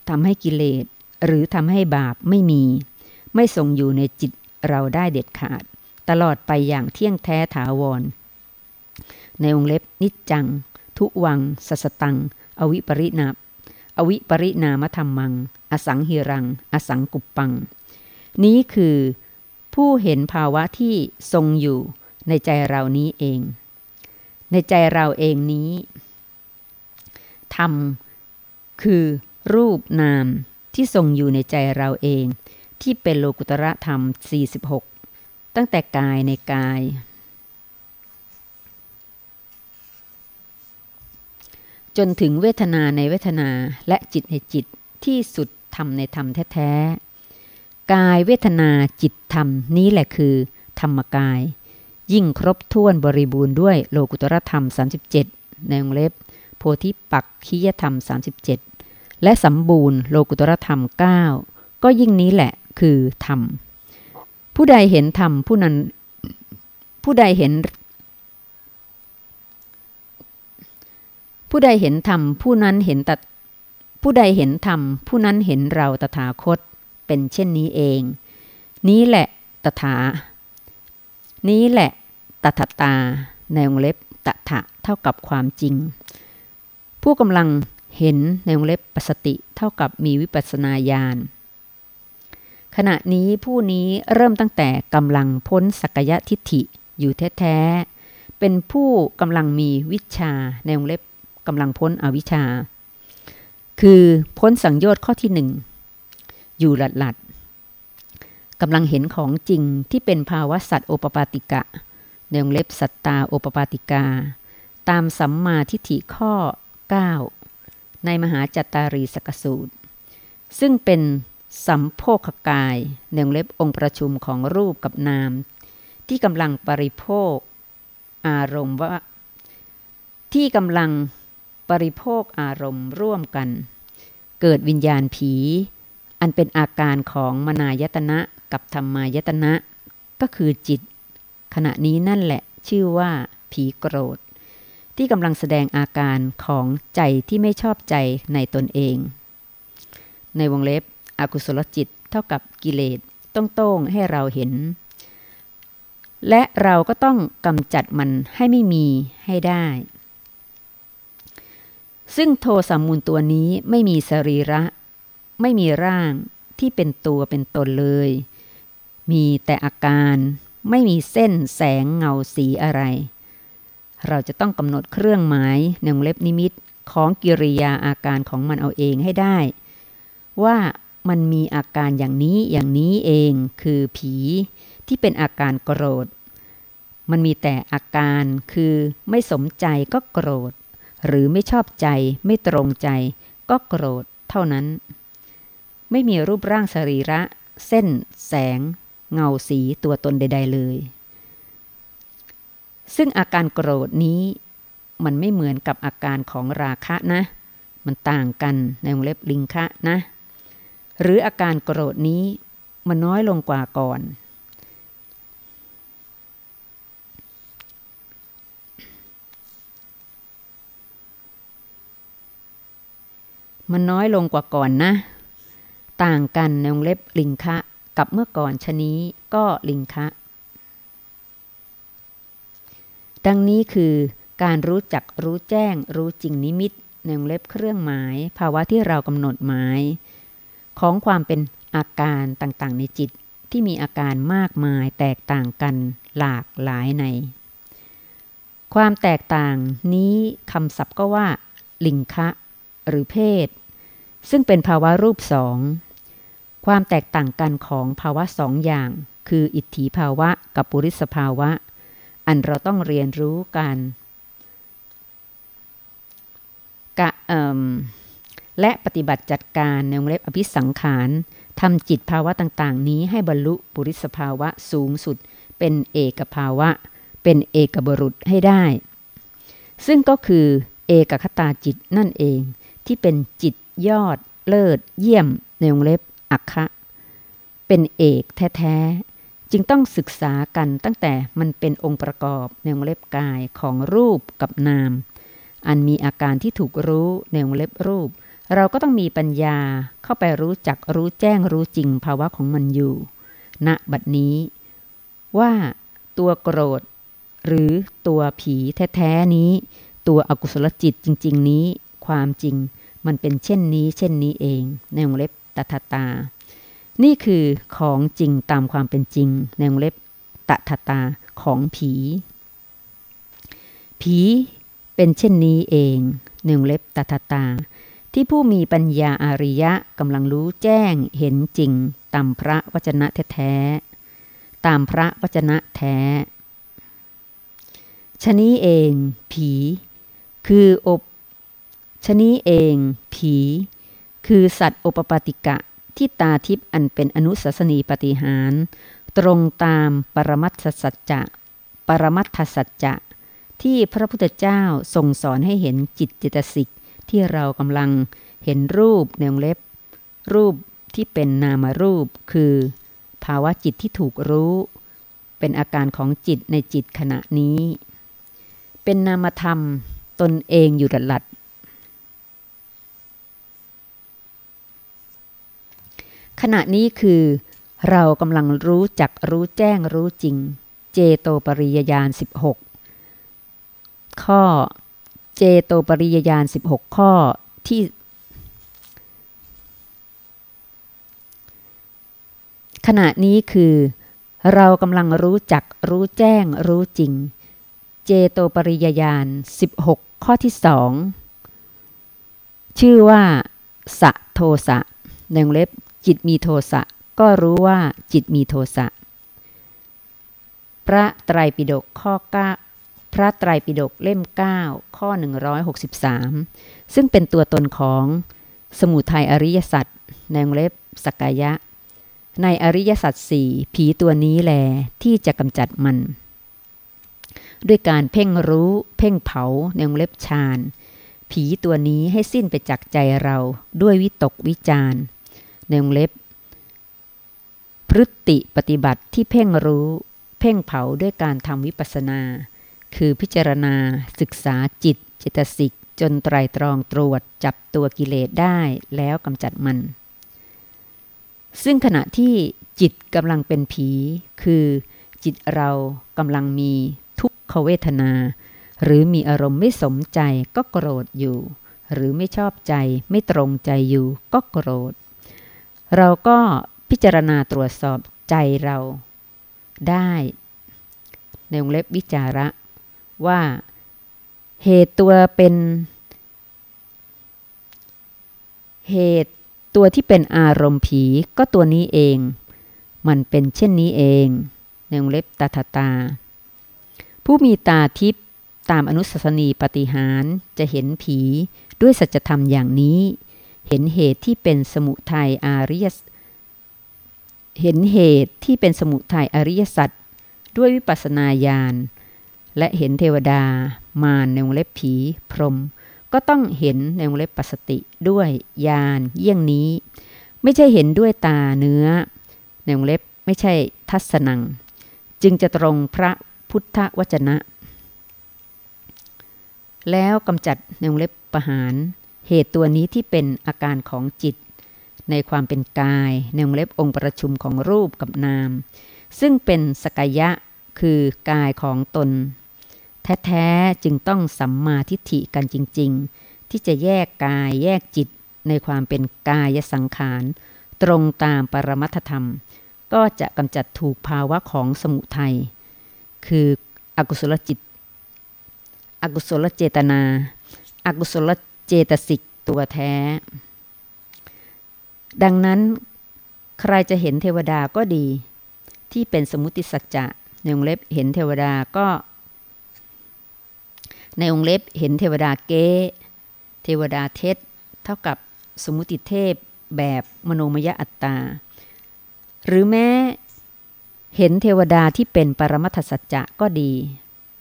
ทำให้กิเลสหรือทำให้บาปไม่มี ไม่ทรงอยู่ในจิตเราได้เด็ดขาด ตลอดไปอย่างเที่ยงแท้ถาวร ในวงเล็บนิจจัง ทุวัง สัสตัง อวิปริณาอวิปริณามธรรมัง อสังหิรัง อสังกุปปัง นี้คือผู้เห็นภาวะที่ทรงอยู่ในใจเรานี้เอง ในใจเราเองนี้ธรรมคือรูปนามที่ทรงอยู่ในใจเราเอง ที่เป็นโลกุตระธรรม 46 ตั้งแต่กายในกาย จนถึงเวทนาในเวทนาและจิตในจิตที่สุดธรรมในธรรมแท้ๆ กายเวทนาจิตธรรมนี้แหละคือ ธรรมกาย ยิ่งครบถ้วนบริบูรณ์ด้วยโลกุตรธรรม 37 ในวงเล็บ โพธิปักขียธรรม 37 และสมบูรณ์โลกุตรธรรม 9 ก็ยิ่งนี้แหละคือธรรม ผู้ใดเห็นธรรมผู้นั้น ผู้ใดเห็น ผู้ใดเห็นธรรมผู้นั้นเห็นตัดผู้ใดเห็นธรรมผู้นั้นเห็นเราตถาคตเป็นเช่นนี้เอง นี้แหละตถา นี้แหละตถตา ในวงเล็บตถะเท่ากับความจริง ผู้กำลังเห็นในวงเล็บปสติเท่ากับมีวิปัสนาญาณ ขณะนี้ผู้นี้เริ่มตั้งแต่กำลังพ้นสักยะทิฏฐิอยู่แท้ๆ เป็นผู้กำลังมีวิชาในวงเล็บกำลังพ้นอวิชชา คือพ้นสังโยชน์ข้อที่หนึ่งอยู่หลัดหลัดกำลังเห็นของจริงที่เป็นภาวะสัตว์โอปปาติกะในวงเล็บสัตตาโอปปาติกา ตามสัมมาทิฏฐิข้อ 9 ในมหาจัตตารีสกสูตร ซึ่งเป็น สัมโพคกายในวงเล็บองค์ประชุมของรูปกับนาม ที่กำลังปริโภค อารมณ์ว่า ที่กำลังปริโภคอารมณ์ร่วมกัน เกิดวิญญาณผี อันเป็นอาการของมนายตนะกับธรรมายตนะ ก็คือจิต ขณะนี้นั่นแหละชื่อว่าผีโกรธ ที่กำลังแสดงอาการของใจที่ไม่ชอบใจในตนเอง ในวงเล็บ อกุศลจิตเท่ากับกิเลสต้องโต้งให้เราเห็น และเราก็ต้องกำจัดมันให้ไม่มีให้ได้ ซึ่งโทสามูลตัวนี้ไม่มีสรีระ ไม่มีร่างที่เป็นตัวเป็นตนเลย มีแต่อาการไม่มีเส้นแสงเงาสีอะไร เราจะต้องกำหนดเครื่องหมายในวงเล็บนิมิตของกิริยาอาการของมันเอาเองให้ได้ ว่า มันมีอาการอย่างนี้อย่างนี้เองคือผีที่เป็นอาการโกรธ มันมีแต่อาการคือไม่สมใจก็โกรธ หรือไม่ชอบใจไม่ตรงใจ ก็โกรธเท่านั้น ไม่มีรูปร่างสรีระ เส้น แสง เงาสีตัวตนใด ๆ เลย ซึ่งอาการโกรธนี้มันไม่เหมือนกับอาการของราคะนะ มันต่างกันในวงเล็บลิงคะนะ หรืออาการโกรธนี้มันน้อยลงกว่าก่อน มันน้อยลงกว่าก่อนนะ ต่างกันในวงเล็บลิงคะกับเมื่อก่อนชนี้ก็ลิงคะ ดังนี้คือการรู้จักรู้แจ้งรู้จริงนิมิตในวงเล็บเครื่องหมาย ภาวะที่เรากำหนดหมาย ของความเป็นอาการต่างๆ ในจิตที่มีอาการมากมายแตกต่างกันหลากหลายใน ความแตกต่างนี้คำศัพท์ก็ว่า ลิงคะ หรือเพศ ซึ่งเป็นภาวะรูปสอง ความแตกต่างกันของภาวะสองอย่าง คืออิทธิภาวะกับปุริสภาวะ อันเราต้องเรียนรู้กันกะเอ่อ และปฏิบัติจัดการในวงเล็บอภิสังขารทำจิตภาวะต่างๆ นี้ให้บรรลุปุริสภาวะสูงสุด เป็นเอกภาวะ เป็นเอกบรุษให้ได้ ซึ่งก็คือเอกคตาจิตนั่นเอง ที่เป็นจิตยอด เลิศ เยี่ยม ในวงเล็บอักคะเป็นเอกแท้ๆจึงต้องศึกษากันตั้งแต่มันเป็นองค์ประกอบในวงเล็บกายของรูปกับนาม อันมีอาการที่ถูกรู้ในวงเล็บรูป เราก็ต้องมีปัญญาเข้าไปรู้จักรู้แจ้งรู้จริงภาวะของมันอยู่ณบัดนี้ ว่าตัวโกรธ หรือตัวผีแท้ๆนี้ ตัวอกุศลจิตจริง ๆ นี้ ความจริงมันเป็นเช่นนี้ เช่นนี้เอง ในวงเล็บตถตา นี่คือของจริงตามความเป็นจริง ในวงเล็บตถตาของผี ผีเป็นเช่นนี้เองในวงเล็บตถาตา ที่ผู้มีปัญญาอาริยะกำลังรู้แจ้งเห็นจริง ตามพระวจนะแท้ๆตามพระวจนะแท้ชนี้เอง ผี คืออบชนี้เอง ผี คือสัตว์โอปปาติกะที่ตาทิพย์อันเป็นอนุสัสนีปฏิหาร ตรงตามปรมัตถสัจจะ ปรมัตถสัจจะ ที่พระพุทธเจ้าทรงสอนให้เห็นจิตจิตสิก ที่เรากำลังเห็นรูปในวงเล็บ รูปที่เป็นนามรูป คือ ภาวะจิตที่ถูกรู้ เป็นอาการของจิตในจิตขณะนี้ เป็นนามธรรมตนเองอยู่ระลัดขณะนี้คือ เรากำลังรู้จักรู้แจ้งรู้จริง เจโตปริยญาณ16 ข้อ เจโตปริยญาณ 16 ข้อที่ขณะนี้คือ เรากำลังรู้จักรู้แจ้งรู้จริง เจโตปริยญาณ 16 ข้อที่สองชื่อว่าสะโทสะในวงเล็บจิตมีโทสะก็รู้ว่าจิตมีโทสะพระไตรปิฎกข้อ9 พระไตรปิฎกเล่ม 9 ข้อ 163 ซึ่งเป็นตัวตนของสมุทัยอริยสัจในวงเล็บสกายะ ในอริยสัจสี่ผีตัวนี้แลที่จะกำจัดมัน ด้วยการเพ่งรู้เพ่งเผาในวงเล็บฌานผีตัวนี้ให้สิ้นไปจากใจเราด้วยวิตกวิจารในวงเล็บ พฤติปฏิบัติที่เพ่งรู้ เพ่งเผาด้วยการทำวิปัสสนา คือพิจารณาศึกษาจิตเจตสิกจนไตรตรองตรวจจับตัวกิเลสได้แล้วกำจัดมัน ซึ่งขณะที่จิตกำลังเป็นผี คือจิตเรากำลังมีทุกขเวทนา หรือมีอารมณ์ไม่สมใจก็โกรธอยู่ หรือไม่ชอบใจไม่ตรงใจอยู่ก็โกรธ เราก็พิจารณาตรวจสอบใจเราได้ ในวงเล็บวิจาระ ว่าเหตุตัวเป็น เหตุตัวที่เป็นอารมณ์ผีก็ตัวนี้เอง มันเป็นเช่นนี้เองในวงเล็บตาตาตา ผู้มีตาทิพย์ตามอนุสสนีปฏิหารจะเห็นผีด้วยสัจธรรมอย่างนี้ เห็นเหตุที่เป็นสมุทัยอาริยเห็นเหตุที่เป็นสมุทัยอริยสัจด้วยวิปัสนาญาณ และเห็นเทวดา มารในวงเล็บผี พรหมก็ต้องเห็นในวงเล็บปัสติด้วยญาณเยี่ยงนี้ ไม่ใช่เห็นด้วยตาเนื้อ ในวงเล็บไม่ใช่ทัศนัง จึงจะตรงพระพุทธวจนะ แล้วกำจัดในวงเล็บประหารเหตุตัวนี้ที่เป็นอาการของจิต ในความเป็นกายในวงเล็บองค์ประชุมของรูปกับนาม ซึ่งเป็นสกายะคือกายของตน แท้ๆจึงต้องสัมมาทิฏฐิกันจริง ๆ ที่จะแยกกายแยกจิตในความเป็นกายสังขาร ตรงตามปรมัตธรรม ก็จะกำจัดถูกภาวะของสมุทัยคืออกุศลจิต อกุศลเจตนาอากุศลเจตสิกตัวแท้ ดังนั้นใครจะเห็นเทวดาก็ดี ที่เป็นสมุติสัจจะในองเล็บเห็นเทวดาก็ ในองเล็บเห็นเทวดาเก้เทวดาเทศเท่ากับสมุติเทพแบบมโนมยอัตตา หรือแม้เห็นเทวดาที่เป็นปรมัตถสัจจะก็ดี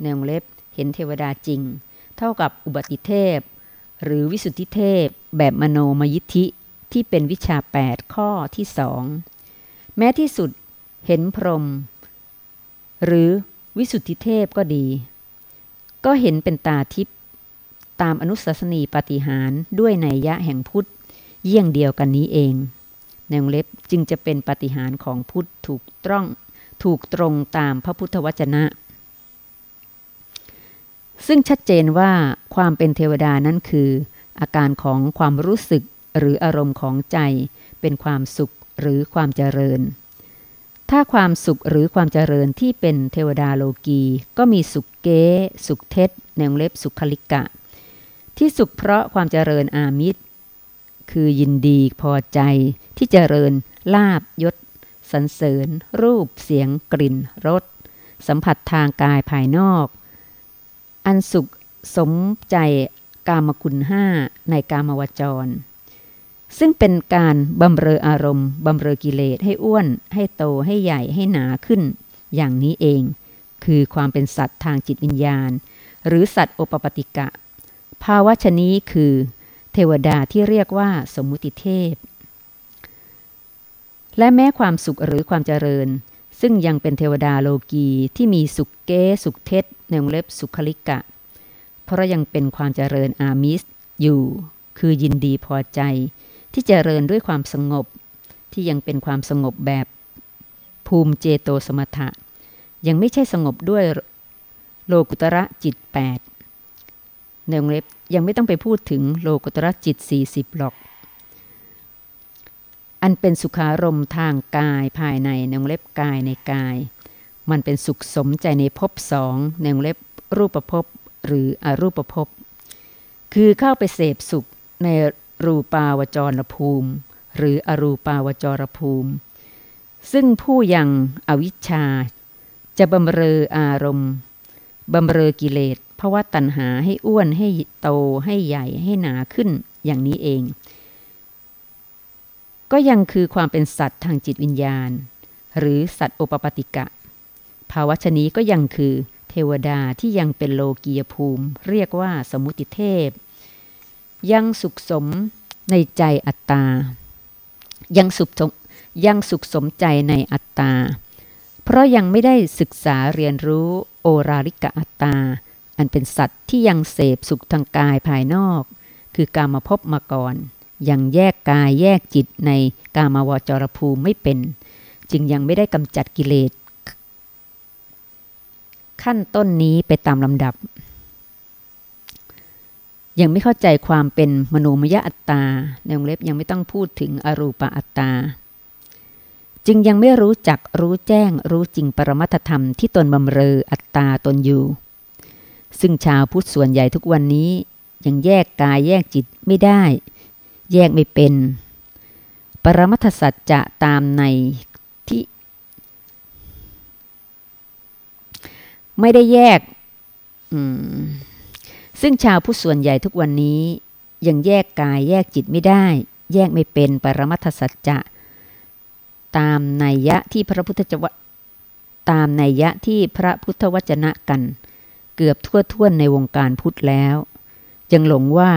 ในองเล็บเห็นเทวดาจริง เท่ากับอุบัติเทพ หรือวิสุทธิเทพ แบบมโนมยิทธิที่เป็นวิชา 8 ข้อที่สองแม้ที่สุดเห็นพรหมหรือวิสุทธิเทพก็ดี ก็เห็นเป็นตาทิพย์ตามอนุสัสนีปฏิหารด้วยในยะแห่งพุทธ เยี่ยงเดียวกันนี้เองในวงเล็บจึงจะเป็นปฏิหารของพุทธถูกต้องถูกตรงตามพระพุทธวจนะ ซึ่งชัดเจนว่าความเป็นเทวดานั้นคือ อาการของความรู้สึกหรืออารมณ์ของใจ เป็นความสุขหรือความเจริญ ถ้าความสุขหรือความเจริญที่เป็นเทวดาโลกี ก็มีสุขเก้สุขเทศในวงเล็บสุขคลิกะ ที่สุขเพราะความเจริญอามิตร คือยินดีพอใจที่เจริญลาบยศสรรเสริญ รูปเสียง กลิ่นรสสัมผัสทางกายภายนอก อันสุขสมใจกามคุณห้าในกามวจร ซึ่งเป็นการบำเรออารมณ์บำเรอกิเลสให้อ้วน ให้โตให้ใหญ่ให้หนาขึ้น อย่างนี้เอง คือความเป็นสัตว์ทางจิตวิญญาณ หรือสัตว์โอปปติกะ ภาวะชนี้คือ เทวดาที่เรียกว่าสมมุติเทพ และแม้ความสุขหรือความเจริญ ซึ่งยังเป็นเทวดาโลกีที่มีสุขเกสุขเทศในวงเล็บสุขลิกะ เพราะยังเป็นความเจริญอามิสอยู่ คือยินดีพอใจ ที่เจริญด้วยความสงบ ที่ยังเป็นความสงบแบบ ภูมิเจโตสมถะ ยังไม่ใช่สงบด้วยโลกุตระจิต 8 ในวงเล็บยังไม่ต้องไปพูดถึงโลกุตระจิต 40 หรอก อันเป็นสุขารมทางกายภายในในวงเล็บกายในกาย มันเป็นสุขสมใจในภพสองในวงเล็บรูปภพหรืออรูปภพคือเข้าไปเสพสุขใน รูปาวจรภูมิ หรืออรูปาวจรภูมิ ซึ่งผู้ยังอวิชชา จะบำเรออารมณ์บำเรอกิเลสเพราะว่าตัณหาให้อ้วนให้โตให้ใหญ่ให้หนาขึ้นอย่างนี้เอง ก็ยังคือความเป็นสัตว์ทางจิตวิญญาณ หรือสัตว์โอปปติกะ ภาวะชนี้ก็ยังคือเทวดาที่ยังเป็นโลกียภูมิ เรียกว่าสมุติเทพ ยังสุขสมในใจอัตตา ยังสุขสมยังสุขสมใจในอัตตา เพราะยังไม่ได้ศึกษาเรียนรู้โอราลิกะอัตตา อันเป็นสัตว์ที่ยังเสพสุขทางกายภายนอก คือการมาพบมาก่อน ยังแยกกายแยกจิตในกามาวจรภูมิไม่เป็น จึงยังไม่ได้กำจัดกิเลสขั้นต้นนี้ไปตามลำดับ ยังไม่เข้าใจความเป็นมโนมยอัตตา ในวงเล็บยังไม่ต้องพูดถึงอรูปอัตตา จึงยังไม่รู้จักรู้แจ้งรู้จริงปรมัตธรรมที่ตนบำเรออัตตาตนอยู่ ซึ่งชาวพุทธส่วนใหญ่ทุกวันนี้ยังแยกกายแยกจิตไม่ได้ แยกไม่เป็น ปรมัตสัจจะตามในที่ ไม่ได้แยก ซึ่งชาวผู้ส่วนใหญ่ทุกวันนี้ ยังแยกกายแยกจิตไม่ได้ แยกไม่เป็นปรมัตถสัจจะ ตามนัยยะที่พระพุทธเจ้าตามนัยยะที่พระพุทธวจนะกัน เกือบทั่วท่วนในวงการพุทธแล้ว ยังหลงว่า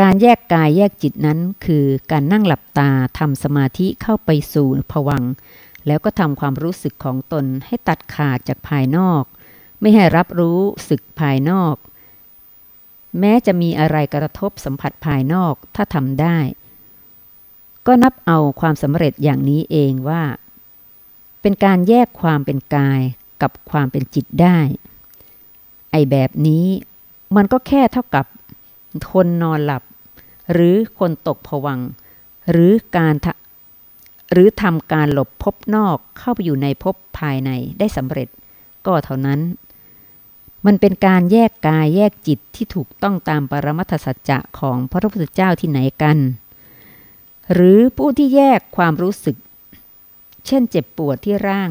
การแยกกายแยกจิตนั้นคือการนั่งหลับตาทำสมาธิเข้าไปสู่ผวังแล้วก็ทำความรู้สึกของตนให้ตัดขาดจากภายนอก ไม่ให้รับรู้สึกภายนอก แม้จะมีอะไรกระทบสัมผัสภายนอกถ้าทำได้ ก็นับเอาความสำเร็จอย่างนี้เองว่า เป็นการแยกความเป็นกายกับความเป็นจิตได้ ไอแบบนี้มันก็แค่เท่ากับคนนอนหลับ หรือคนตกผวัง หรือการหรือทำการหลบพบนอกเข้าไปอยู่ในพบภายในได้สำเร็จ ก็เท่านั้น มันเป็นการแยกกายแยกจิตที่ถูกต้องตามปรมัตถสัจจะของพระพุทธเจ้าที่ไหนกัน หรือผู้ที่แยกความรู้สึก เช่นเจ็บปวดที่ร่าง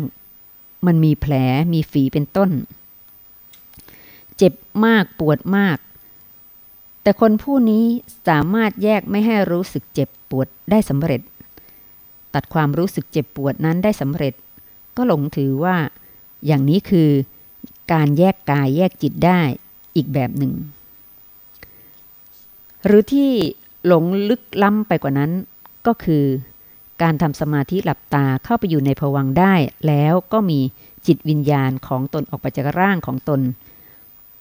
มันมีแผลมีฝีเป็นต้น เจ็บมากปวดมาก แต่คนผู้นี้สามารถแยกไม่ให้รู้สึกเจ็บปวดได้สำเร็จ ตัดความรู้สึกเจ็บปวดนั้นได้สำเร็จ ก็หลงถือว่า อย่างนี้คือ การแยกกายแยกจิตได้อีกแบบหนึ่ง หรือที่หลงลึกล้ำไปกว่านั้นก็คือ การทำสมาธิหลับตาเข้าไปอยู่ในภวังได้ แล้วก็มีจิตวิญญาณของตนออกไปจากร่างของตน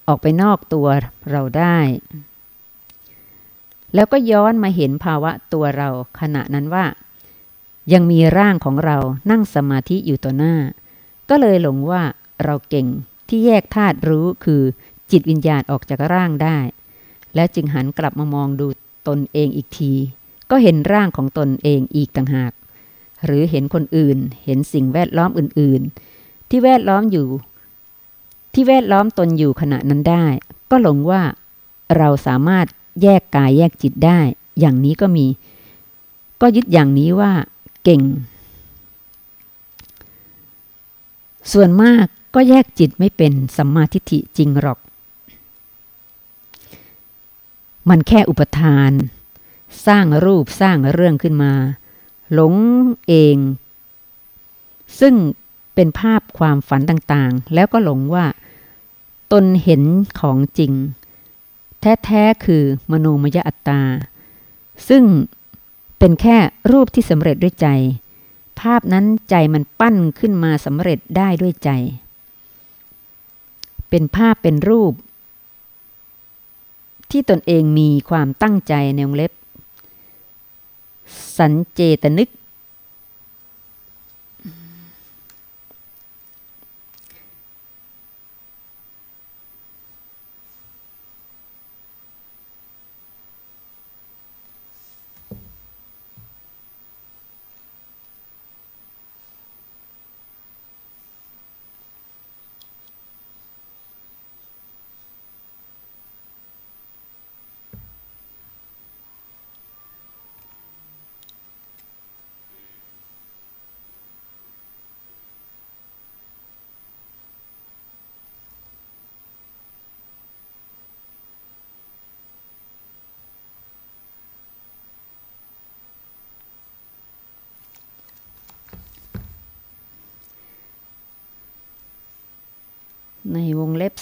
ออกไปนอกตัวเราได้ แล้วก็ย้อนมาเห็นภาวะตัวเราขณะนั้นว่า ยังมีร่างของเรานั่งสมาธิอยู่ต่อหน้า ก็เลยหลงว่าเราเก่ง ที่แยกธาตุรู้คือจิตวิญญาณออกจากร่างได้ และจึงหันกลับมามองดูตนเองอีกที ก็เห็นร่างของตนเองอีกต่างหาก หรือเห็นคนอื่น เห็นสิ่งแวดล้อมอื่นๆ ที่แวดล้อมอยู่ ที่แวดล้อมตนอยู่ขณะนั้นได้ ก็หลงว่าเราสามารถแยกกายแยกจิตได้ อย่างนี้ก็มี ก็ยึดอย่างนี้ว่า เก่ง ส่วนมาก ก็แยกจิตไม่เป็นสัมมาทิฏฐิจริงหรอก มันแค่อุปทาน สร้างรูปสร้างเรื่องขึ้นมา หลงเอง ซึ่งเป็นภาพความฝันต่างๆ แล้วก็หลงว่า ตนเห็นของจริง แท้ๆคือมโนมยอัตตา ซึ่งเป็นแค่รูปที่สำเร็จด้วยใจ ภาพนั้นใจมันปั้นขึ้นมาสำเร็จได้ด้วยใจ เป็นภาพเป็นรูป ที่ตนเองมีความตั้งใจในวงเล็บ สันเจตนึก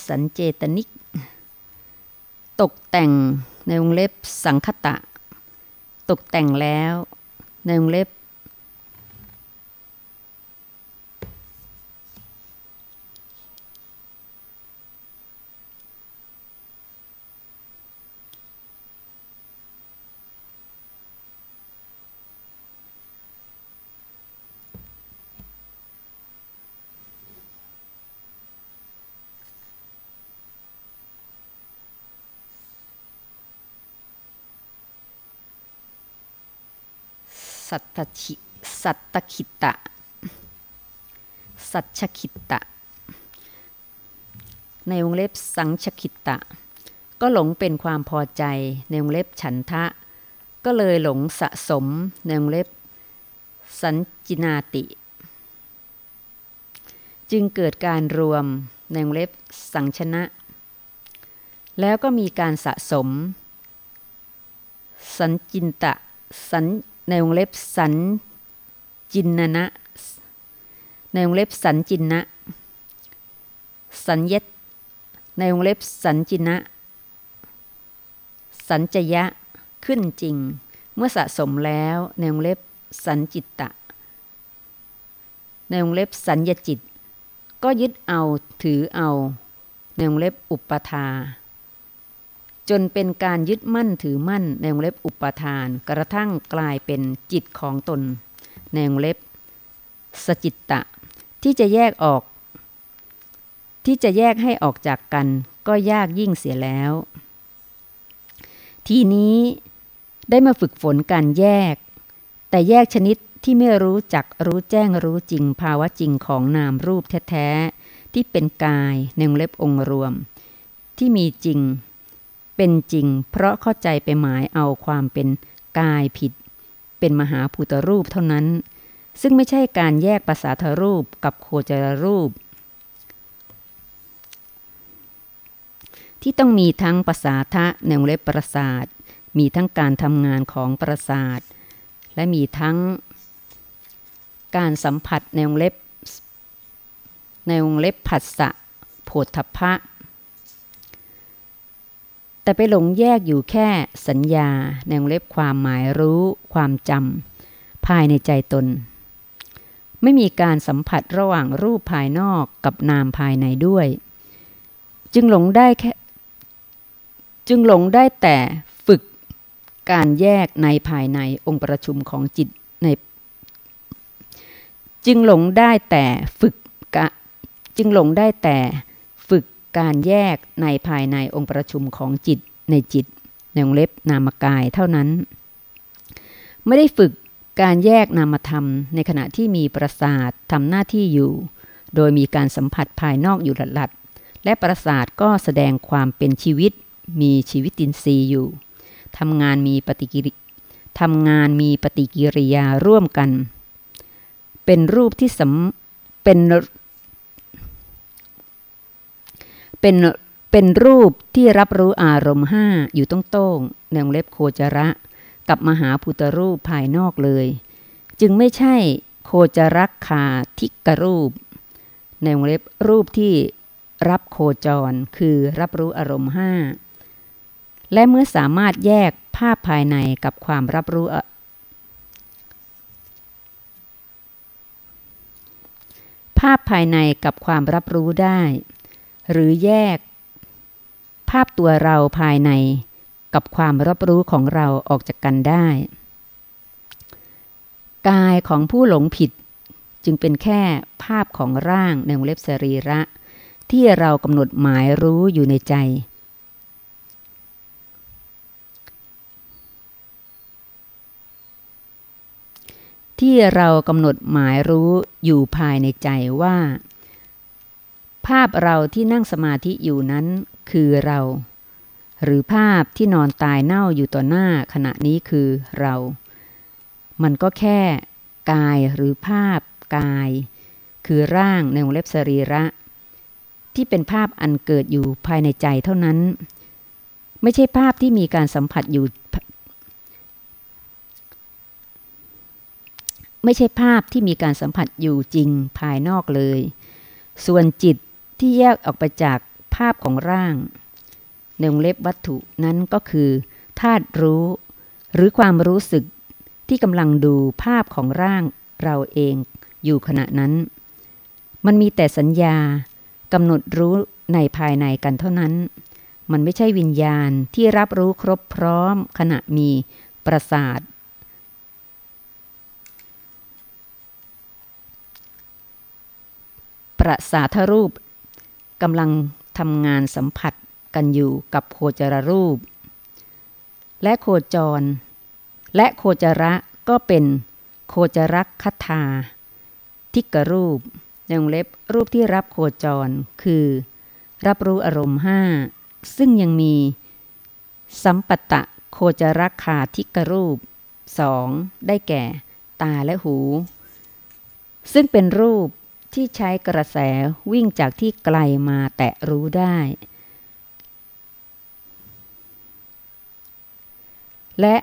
สันเจตนิก ตกแต่งในวงเล็บสังคตะ ตกแต่งแล้ว ในวงเล็บสั ตชิสัตตคิตะ สัชคิตะ ในวงเล็บสังชคิตะ ก็หลงเป็นความพอใจ ในวงเล็บฉันทะ ก็เลยหลงสะสม ในวงเล็บ สัญจินาติ จึงเกิดการรวม ในวงเล็บสังชนะ แล้วก็มีการสะสม สัญจินตะ สัญ ในวงเล็บสันจินนะ ในวงเล็บสันจินนะ สัญญในวงเล็บสันจินะ สัญจยะขึ้นจริง เมื่อสะสมแล้วในวงเล็บสันจิตตะ ในวงเล็บสัญญจิต ก็ยึดเอาถือเอา ในวงเล็บอุปทา จนเป็นการยึดมั่นถือมั่นในวงเล็บอุปทาน กระทั่งกลายเป็นจิตของตน ในวงเล็บ สจิตตะ ที่จะแยกออก ที่จะแยกให้ออกจากกันก็ยากยิ่งเสียแล้ว ทีนี้ได้มาฝึกฝนการแยก แต่แยกชนิดที่ไม่รู้จักรู้แจ้งรู้จริงภาวะจริงของนามรูปแท้ ๆ ที่เป็นกายในวงเล็บองค์รวม ที่มีจริง เป็นจริง เพราะเข้าใจไปหมายเอาความเป็นกายผิด เป็นมหาภูตรูปเท่านั้น ซึ่งไม่ใช่การแยกภาษาทรูปกับโคจรรูป ที่ต้องมีทั้งภาษาทะในวงเล็บประสาท มีทั้งการทำงานของประสาท และมีทั้งการสัมผัสในวงเล็บในวงเล็บผัสสะโผฏฐพะ แต่ไปหลงแยกอยู่แค่สัญญาในวงเล็บความหมายรู้ความจำภายในใจตน ไม่มีการสัมผัสระหว่างรูปภายนอกกับนามภายในด้วย จึงหลงได้แค่จึงหลงได้แต่ฝึกการแยกในภายในองค์ประชุมของจิตใน จึงหลงได้แต่ฝึกกะจึงหลงได้แต่ การแยกในภายในองค์ประชุมของจิตในจิต ในวงเล็บนามกายเท่านั้น ไม่ได้ฝึกการแยกนามธรรม ในขณะที่มีประสาททำหน้าที่อยู่ โดยมีการสัมผัสภายนอกอยู่หลัดๆและประสาทก็แสดงความเป็นชีวิต มีชีวิตินทรีย์อยู่ทำงานมีปฏิกิริทำงานมีปฏิกิริยาร่วมกัน เป็นรูปที่สำเป็น เป็นเป็นรูปที่รับรู้อารมณ์ห้าอยู่ต้องโต้งในวงเล็บโคจระ กับมหาพุทธรูปภายนอกเลย จึงไม่ใช่โคจรคาทิกรูป ในวงเล็บรูปที่รับโคจรคือรับรู้อารมณ์ห้าและเมื่อสามารถแยกภาพภายในกับความรับรู้ ภาพภายในกับความรับรู้ได้ หรือแยก ภาพตัวเราภายในกับความรับรู้ของเราออกจากกันได้ กายของผู้หลงผิดจึงเป็นแค่ภาพของร่างในวงเล็บสรีระ ที่เรากำหนดหมายรู้อยู่ในใจ ที่เรากำหนดหมายรู้อยู่ภายในใจว่า ภาพเราที่นั่งสมาธิอยู่นั้นคือเรา หรือภาพที่นอนตายเน่าอยู่ต่อหน้าขณะนี้คือเรา มันก็แค่กายหรือภาพกาย คือร่างในวงเล็บสรีระ ที่เป็นภาพอันเกิดอยู่ภายในใจเท่านั้น ไม่ใช่ภาพที่มีการสัมผัสอยู่ ไม่ใช่ภาพที่มีการสัมผัสอยู่จริงภายนอกเลย ส่วนจิต ที่แยกออกไปจากภาพของร่าง ในวงเล็บวัตถุนั้นก็คือธาตุรู้ หรือความรู้สึกที่กำลังดูภาพของร่างเราเองอยู่ขณะนั้น มันมีแต่สัญญากำหนดรู้ในภายในกันเท่านั้น มันไม่ใช่วิญญาณที่รับรู้ครบพร้อมขณะมีประสาทประสาทรูป กำลังทำงานสัมผัสกันอยู่กับโคจรรูป และโคจร และโคจระก็เป็นโคจรักคทาทิกรูปในวงเล็บรูปที่รับโคจรคือ รับรู้อารมณ์ห้าซึ่งยังมี สัมปตะโคจรักขาทิกรูปสองได้แก่ ตาและหู ซึ่งเป็นรูป ที่ใช้กระแสวิ่งจากที่ไกลมาแตะรู้ได้ และ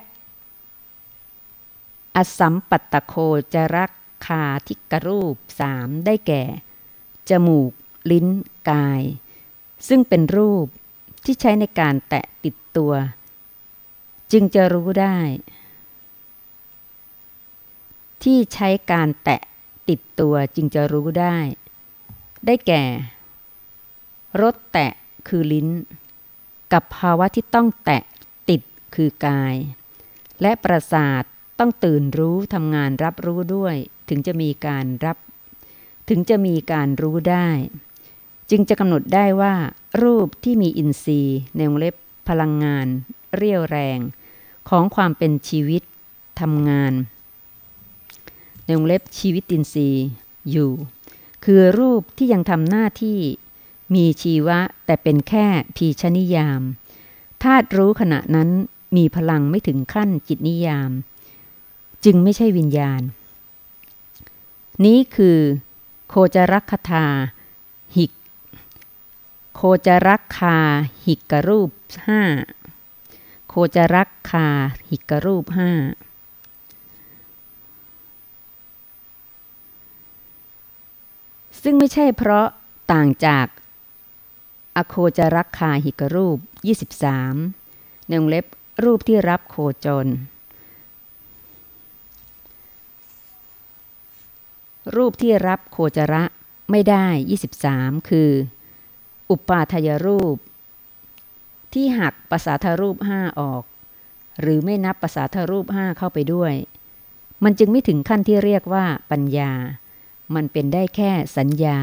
อสัมปัตตโคจรักคาทิกรูปสามได้แก่ จมูก ลิ้น กาย ซึ่งเป็นรูปที่ใช้ในการแตะติดตัว จึงจะรู้ได้ ที่ใช้การแตะ ติดตัวจึงจะรู้ได้ ได้แก่รสแตะคือลิ้น กับภาวะที่ต้องแตะติดคือกาย และประสาทต้องตื่นรู้ทำงานรับรู้ด้วย ถึงจะมีการรับ ถึงจะมีการรู้ได้ จึงจะกำหนดได้ว่า รูปที่มีอินทรีย์ในวงเล็บพลังงาน เรี่ยวแรง ของความเป็นชีวิตทำงาน ในวงเล็บชีวิตอินทรีย์อยู่ คือรูปที่ยังทำหน้าที่มีชีวะแต่เป็นแค่พีชนิยามธาตุรู้ขณะนั้นมีพลังไม่ถึงขั้นจิตนิยาม จึงไม่ใช่วิญญาณ นี้คือโคจรักคทาหิก โคจรักคาหิกรูปห้าโคจรักคาหิกรูปห้า ซึ่งไม่ใช่เพราะต่างจากอโคจรักคาหิกรูป 23ในวงเล็บรูปที่รับโคจร รูปที่รับโคจระไม่ได้ 23 คือ อุปาทยรูป ที่หักภาษาทรูป 5 ออก หรือไม่นับภาษาทรูป 5 เข้าไปด้วย มันจึงไม่ถึงขั้นที่เรียกว่าปัญญา มันเป็นได้แค่สัญญา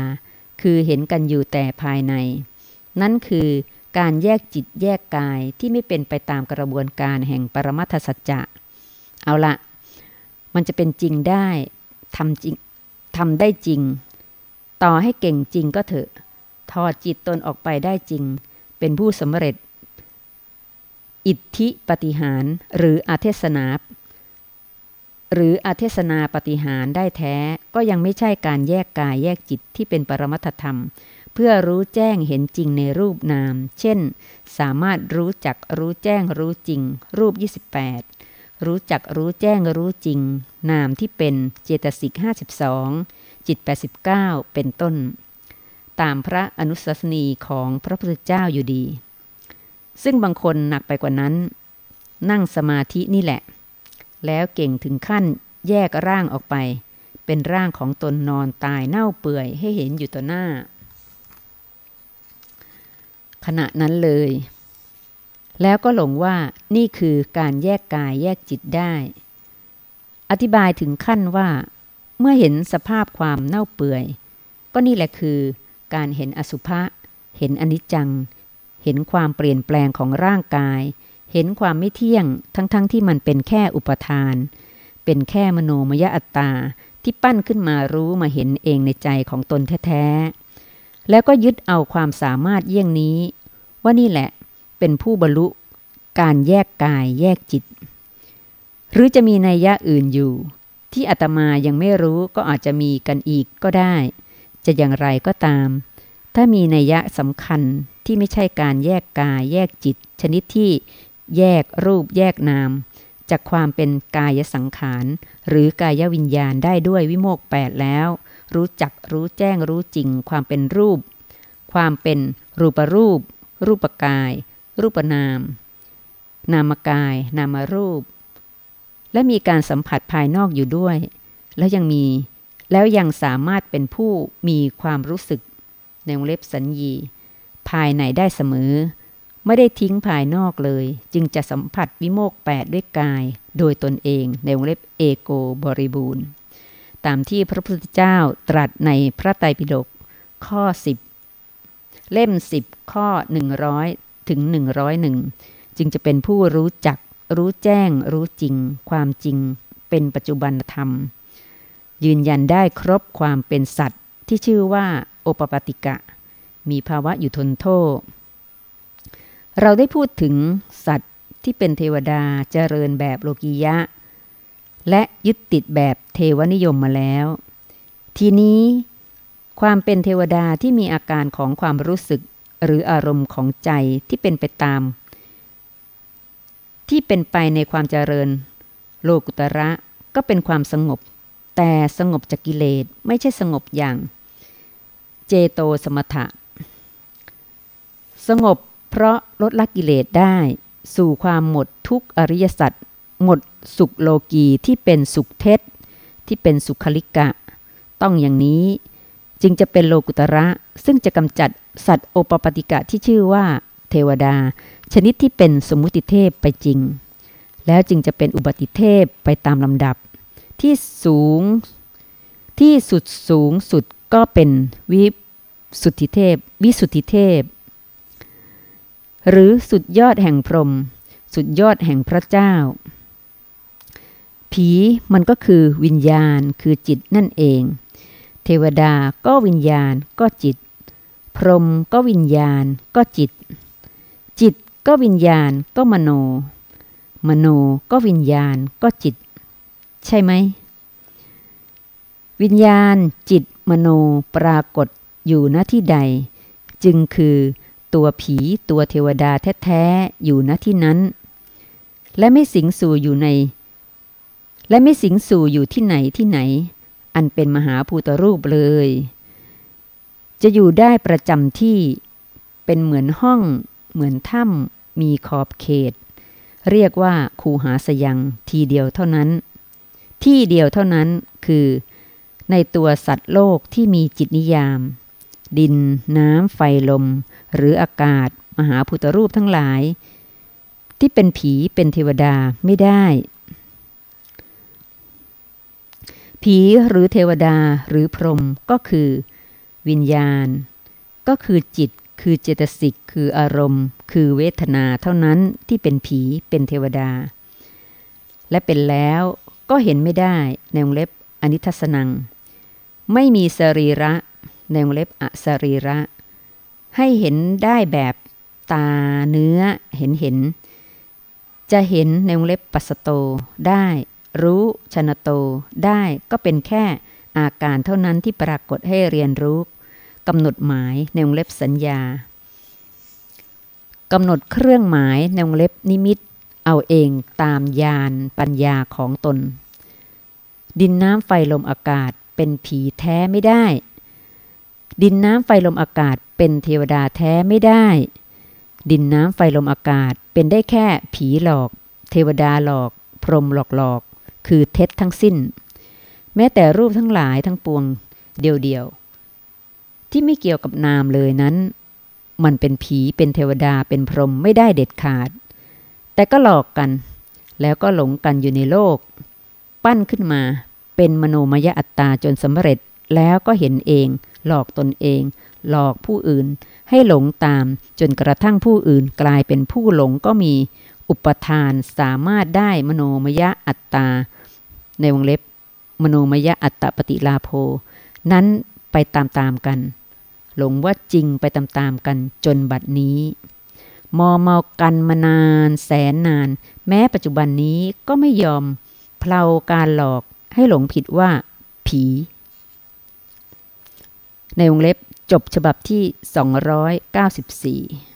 คือเห็นกันอยู่แต่ภายใน นั่นคือการแยกจิตแยกกายที่ไม่เป็นไปตามกระบวนการแห่งปรมัตถสัจจะ เอาละ มันจะเป็นจริงได้ทำจริงทำได้จริง ต่อให้เก่งจริงก็เถอะ ถอดจิตตนออกไปได้จริง เป็นผู้สำเร็จ อิทธิปฏิหารหรืออาเทศนา หรืออาเทศนาปฏิหารได้แท้ก็ยังไม่ใช่การแยกกายแยกจิตที่เป็นปรมัตธรรม เพื่อรู้แจ้งเห็นจริงในรูปนาม เช่น สามารถรู้จักรู้แจ้งรู้จริง รูป 28 รู้จักรู้แจ้งรู้จริง นามที่เป็นเจตสิก52 จิต 89 เป็นต้น ตามพระอนุสัสนีของพระพุทธเจ้าอยู่ดี ซึ่งบางคนหนักไปกว่านั้น นั่งสมาธินี่แหละ แล้วเก่งถึงขั้นแยกร่างออกไป เป็นร่างของตนนอนตายเน่าเปื่อยให้เห็นอยู่ต่อหน้า ขณะนั้นเลย แล้วก็หลงว่านี่คือการแยกกายแยกจิตได้ อธิบายถึงขั้นว่า เมื่อเห็นสภาพความเน่าเปื่อย ก็นี่แหละคือ การเห็นอสุภะเห็นอนิจจัง เห็นความเปลี่ยนแปลงของร่างกาย เห็นความไม่เที่ยงทั้งๆทที่มันเป็นแค่อุปทาน เป็นแค่มโนมยอัตตาที่ปั้นขึ้นมารู้มาเห็นเองในใจของตนแท้ๆ แล้วก็ยึดเอาความสามารถเยี่ยงนี้ ว่านี่แหละเป็นผู้บรรลุการแยกกายแยกจิต หรือจะมีนัยยะอื่นอยู่ ที่อาตมายังไม่รู้ก็อาจจะมีกันอีกก็ได้ จะอย่างไรก็ตาม ถ้ามีนัยยะสำคัญที่ไม่ใช่การแยกกายแยกจิต ชนิดที่ แยกรูปแยกนาม จากความเป็นกายสังขาร หรือกายวิญญาณได้ด้วยวิโมกแปดแล้ว รู้จักรู้แจ้งรู้จริง ความเป็นรูป ความเป็นรูปรูป รูปกาย รูปนาม นามกาย นามรูป และมีการสัมผัสภายนอกอยู่ด้วย แล้วยังมีแล้วยังสามารถเป็นผู้มีความรู้สึกในวงเล็บสัญญี ภายในได้เสมอ ไม่ได้ทิ้งภายนอกเลย จึงจะสัมผัสวิโมกแปดด้วยกาย โดยตนเองในวงเล็บเอโกบริบูรณ์ ตามที่พระพุทธเจ้าตรัสในพระไตรปิฎกข้อ 10 เล่ม 10 ข้อ 100 ถึง 101 จึงจะเป็นผู้รู้จัก รู้แจ้ง รู้จริง ความจริง เป็นปัจจุบันธรรม ยืนยันได้ครบความเป็นสัตว์ที่ชื่อว่าโอปปติกะ มีภาวะอยู่ทนโทษ เราได้พูดถึงสัตว์ที่เป็นเทวดาเจริญแบบโลกียะ และยึดติดแบบเทวนิยมมาแล้ว ทีนี้ความเป็นเทวดาที่มีอาการของความรู้สึกหรืออารมณ์ของใจที่เป็นไปตาม ที่เป็นไปในความเจริญ โลกุตระก็เป็นความสงบ แต่สงบจากกิเลสไม่ใช่สงบอย่าง เจโตสมถะ สงบ เพราะลดละกิเลสได้สู่ความหมดทุกอริยสัจหมดสุขโลกีที่เป็นสุขเทศที่เป็นสุขลิกะ ต้องอย่างนี้จึงจะเป็นโลกุตระ ซึ่งจะกำจัดสัตว์โอปปติกะที่ชื่อว่า เทวดา ชนิดที่เป็นสมมุติเทพไปจริง แล้วจึงจะเป็นอุบัติเทพไปตามลำดับ ที่สูง ที่สุดสูงสุดก็เป็นวิสุทธิเทพ วิสุทธิเทพ หรือสุดยอดแห่งพรหมสุดยอดแห่งพระเจ้า ผีมันก็คือวิญญาณคือจิตนั่นเอง เทวดาก็วิญญาณก็จิต พรหมก็วิญญาณก็จิต จิตก็วิญญาณก็มโน มโนก็วิญญาณก็จิต ใช่ไหม วิญญาณจิตมโนปรากฏอยู่ณที่ใด จึงคือ ตัวผีตัวเทวดาแท้ๆอยู่ณที่นั้น และไม่สิงสู่อยู่ใน และไม่สิงสู่อยู่ที่ไหนที่ไหน อันเป็นมหาภูตรูปเลย จะอยู่ได้ประจำที่เป็นเหมือนห้อง เหมือนถ้ำมีขอบเขต เรียกว่าคูหาสยังทีเดียวเท่านั้น ที่เดียวเท่านั้นคือ ในตัวสัตว์โลกที่มีจิตนิยาม ดิน น้ำ ไฟลม หรืออากาศ มหาพุทธรูปทั้งหลาย ที่เป็นผีเป็นเทวดาไม่ได้ ผีหรือเทวดาหรือพรหมก็คือ วิญญาณ ก็คือจิต คือเจตสิก คืออารมณ์ คือเวทนาเท่านั้นที่เป็นผีเป็นเทวดา และเป็นแล้วก็เห็นไม่ได้ในวงเล็บอนิทัศนัง ไม่มีสรีระ ในวงเล็บอสรีระ ให้เห็นได้แบบตาเนื้อเห็นเห็น จะเห็นในวงเล็บปัสโตได้ รู้ชนโตได้ก็เป็นแค่อาการเท่านั้นที่ปรากฏให้เรียนรู้กำหนดหมายในวงเล็บสัญญากำหนดเครื่องหมายในวงเล็บนิมิต เอาเองตามญาณปัญญาของตน ดินน้ำไฟลมอากาศเป็นผีแท้ไม่ได้ ดินน้ำไฟลมอากาศเป็นเทวดาแท้ไม่ได้ ดินน้ำไฟลมอากาศเป็นได้แค่ผีหลอก เทวดาหลอก พรหมหลอกหลอก คือเท็จทั้งสิ้น แม้แต่รูปทั้งหลายทั้งปวงเดียวๆที่ไม่เกี่ยวกับนามเลยนั้น มันเป็นผีเป็นเทวดาเป็นพรหมไม่ได้เด็ดขาด แต่ก็หลอกกัน แล้วก็หลงกันอยู่ในโลก ปั้นขึ้นมาเป็นมโนมยอัตตาจนสำเร็จแล้วก็เห็นเอง หลอกตนเอง หลอกผู้อื่น ให้หลงตามจนกระทั่งผู้อื่นกลายเป็นผู้หลงก็มี อุปทานสามารถได้มโนมยอัตตา ในวงเล็บ มโนมยอัตตปฏิลาโภ นั้นไปตามๆกัน หลงว่าจริงไปตามๆกันจนบัดนี้ มอเมากันมานานแสนนาน แม้ปัจจุบันนี้ก็ไม่ยอมเพลาการหลอกให้หลงผิดว่า ผี ในวงเล็บจบฉบับที่ 294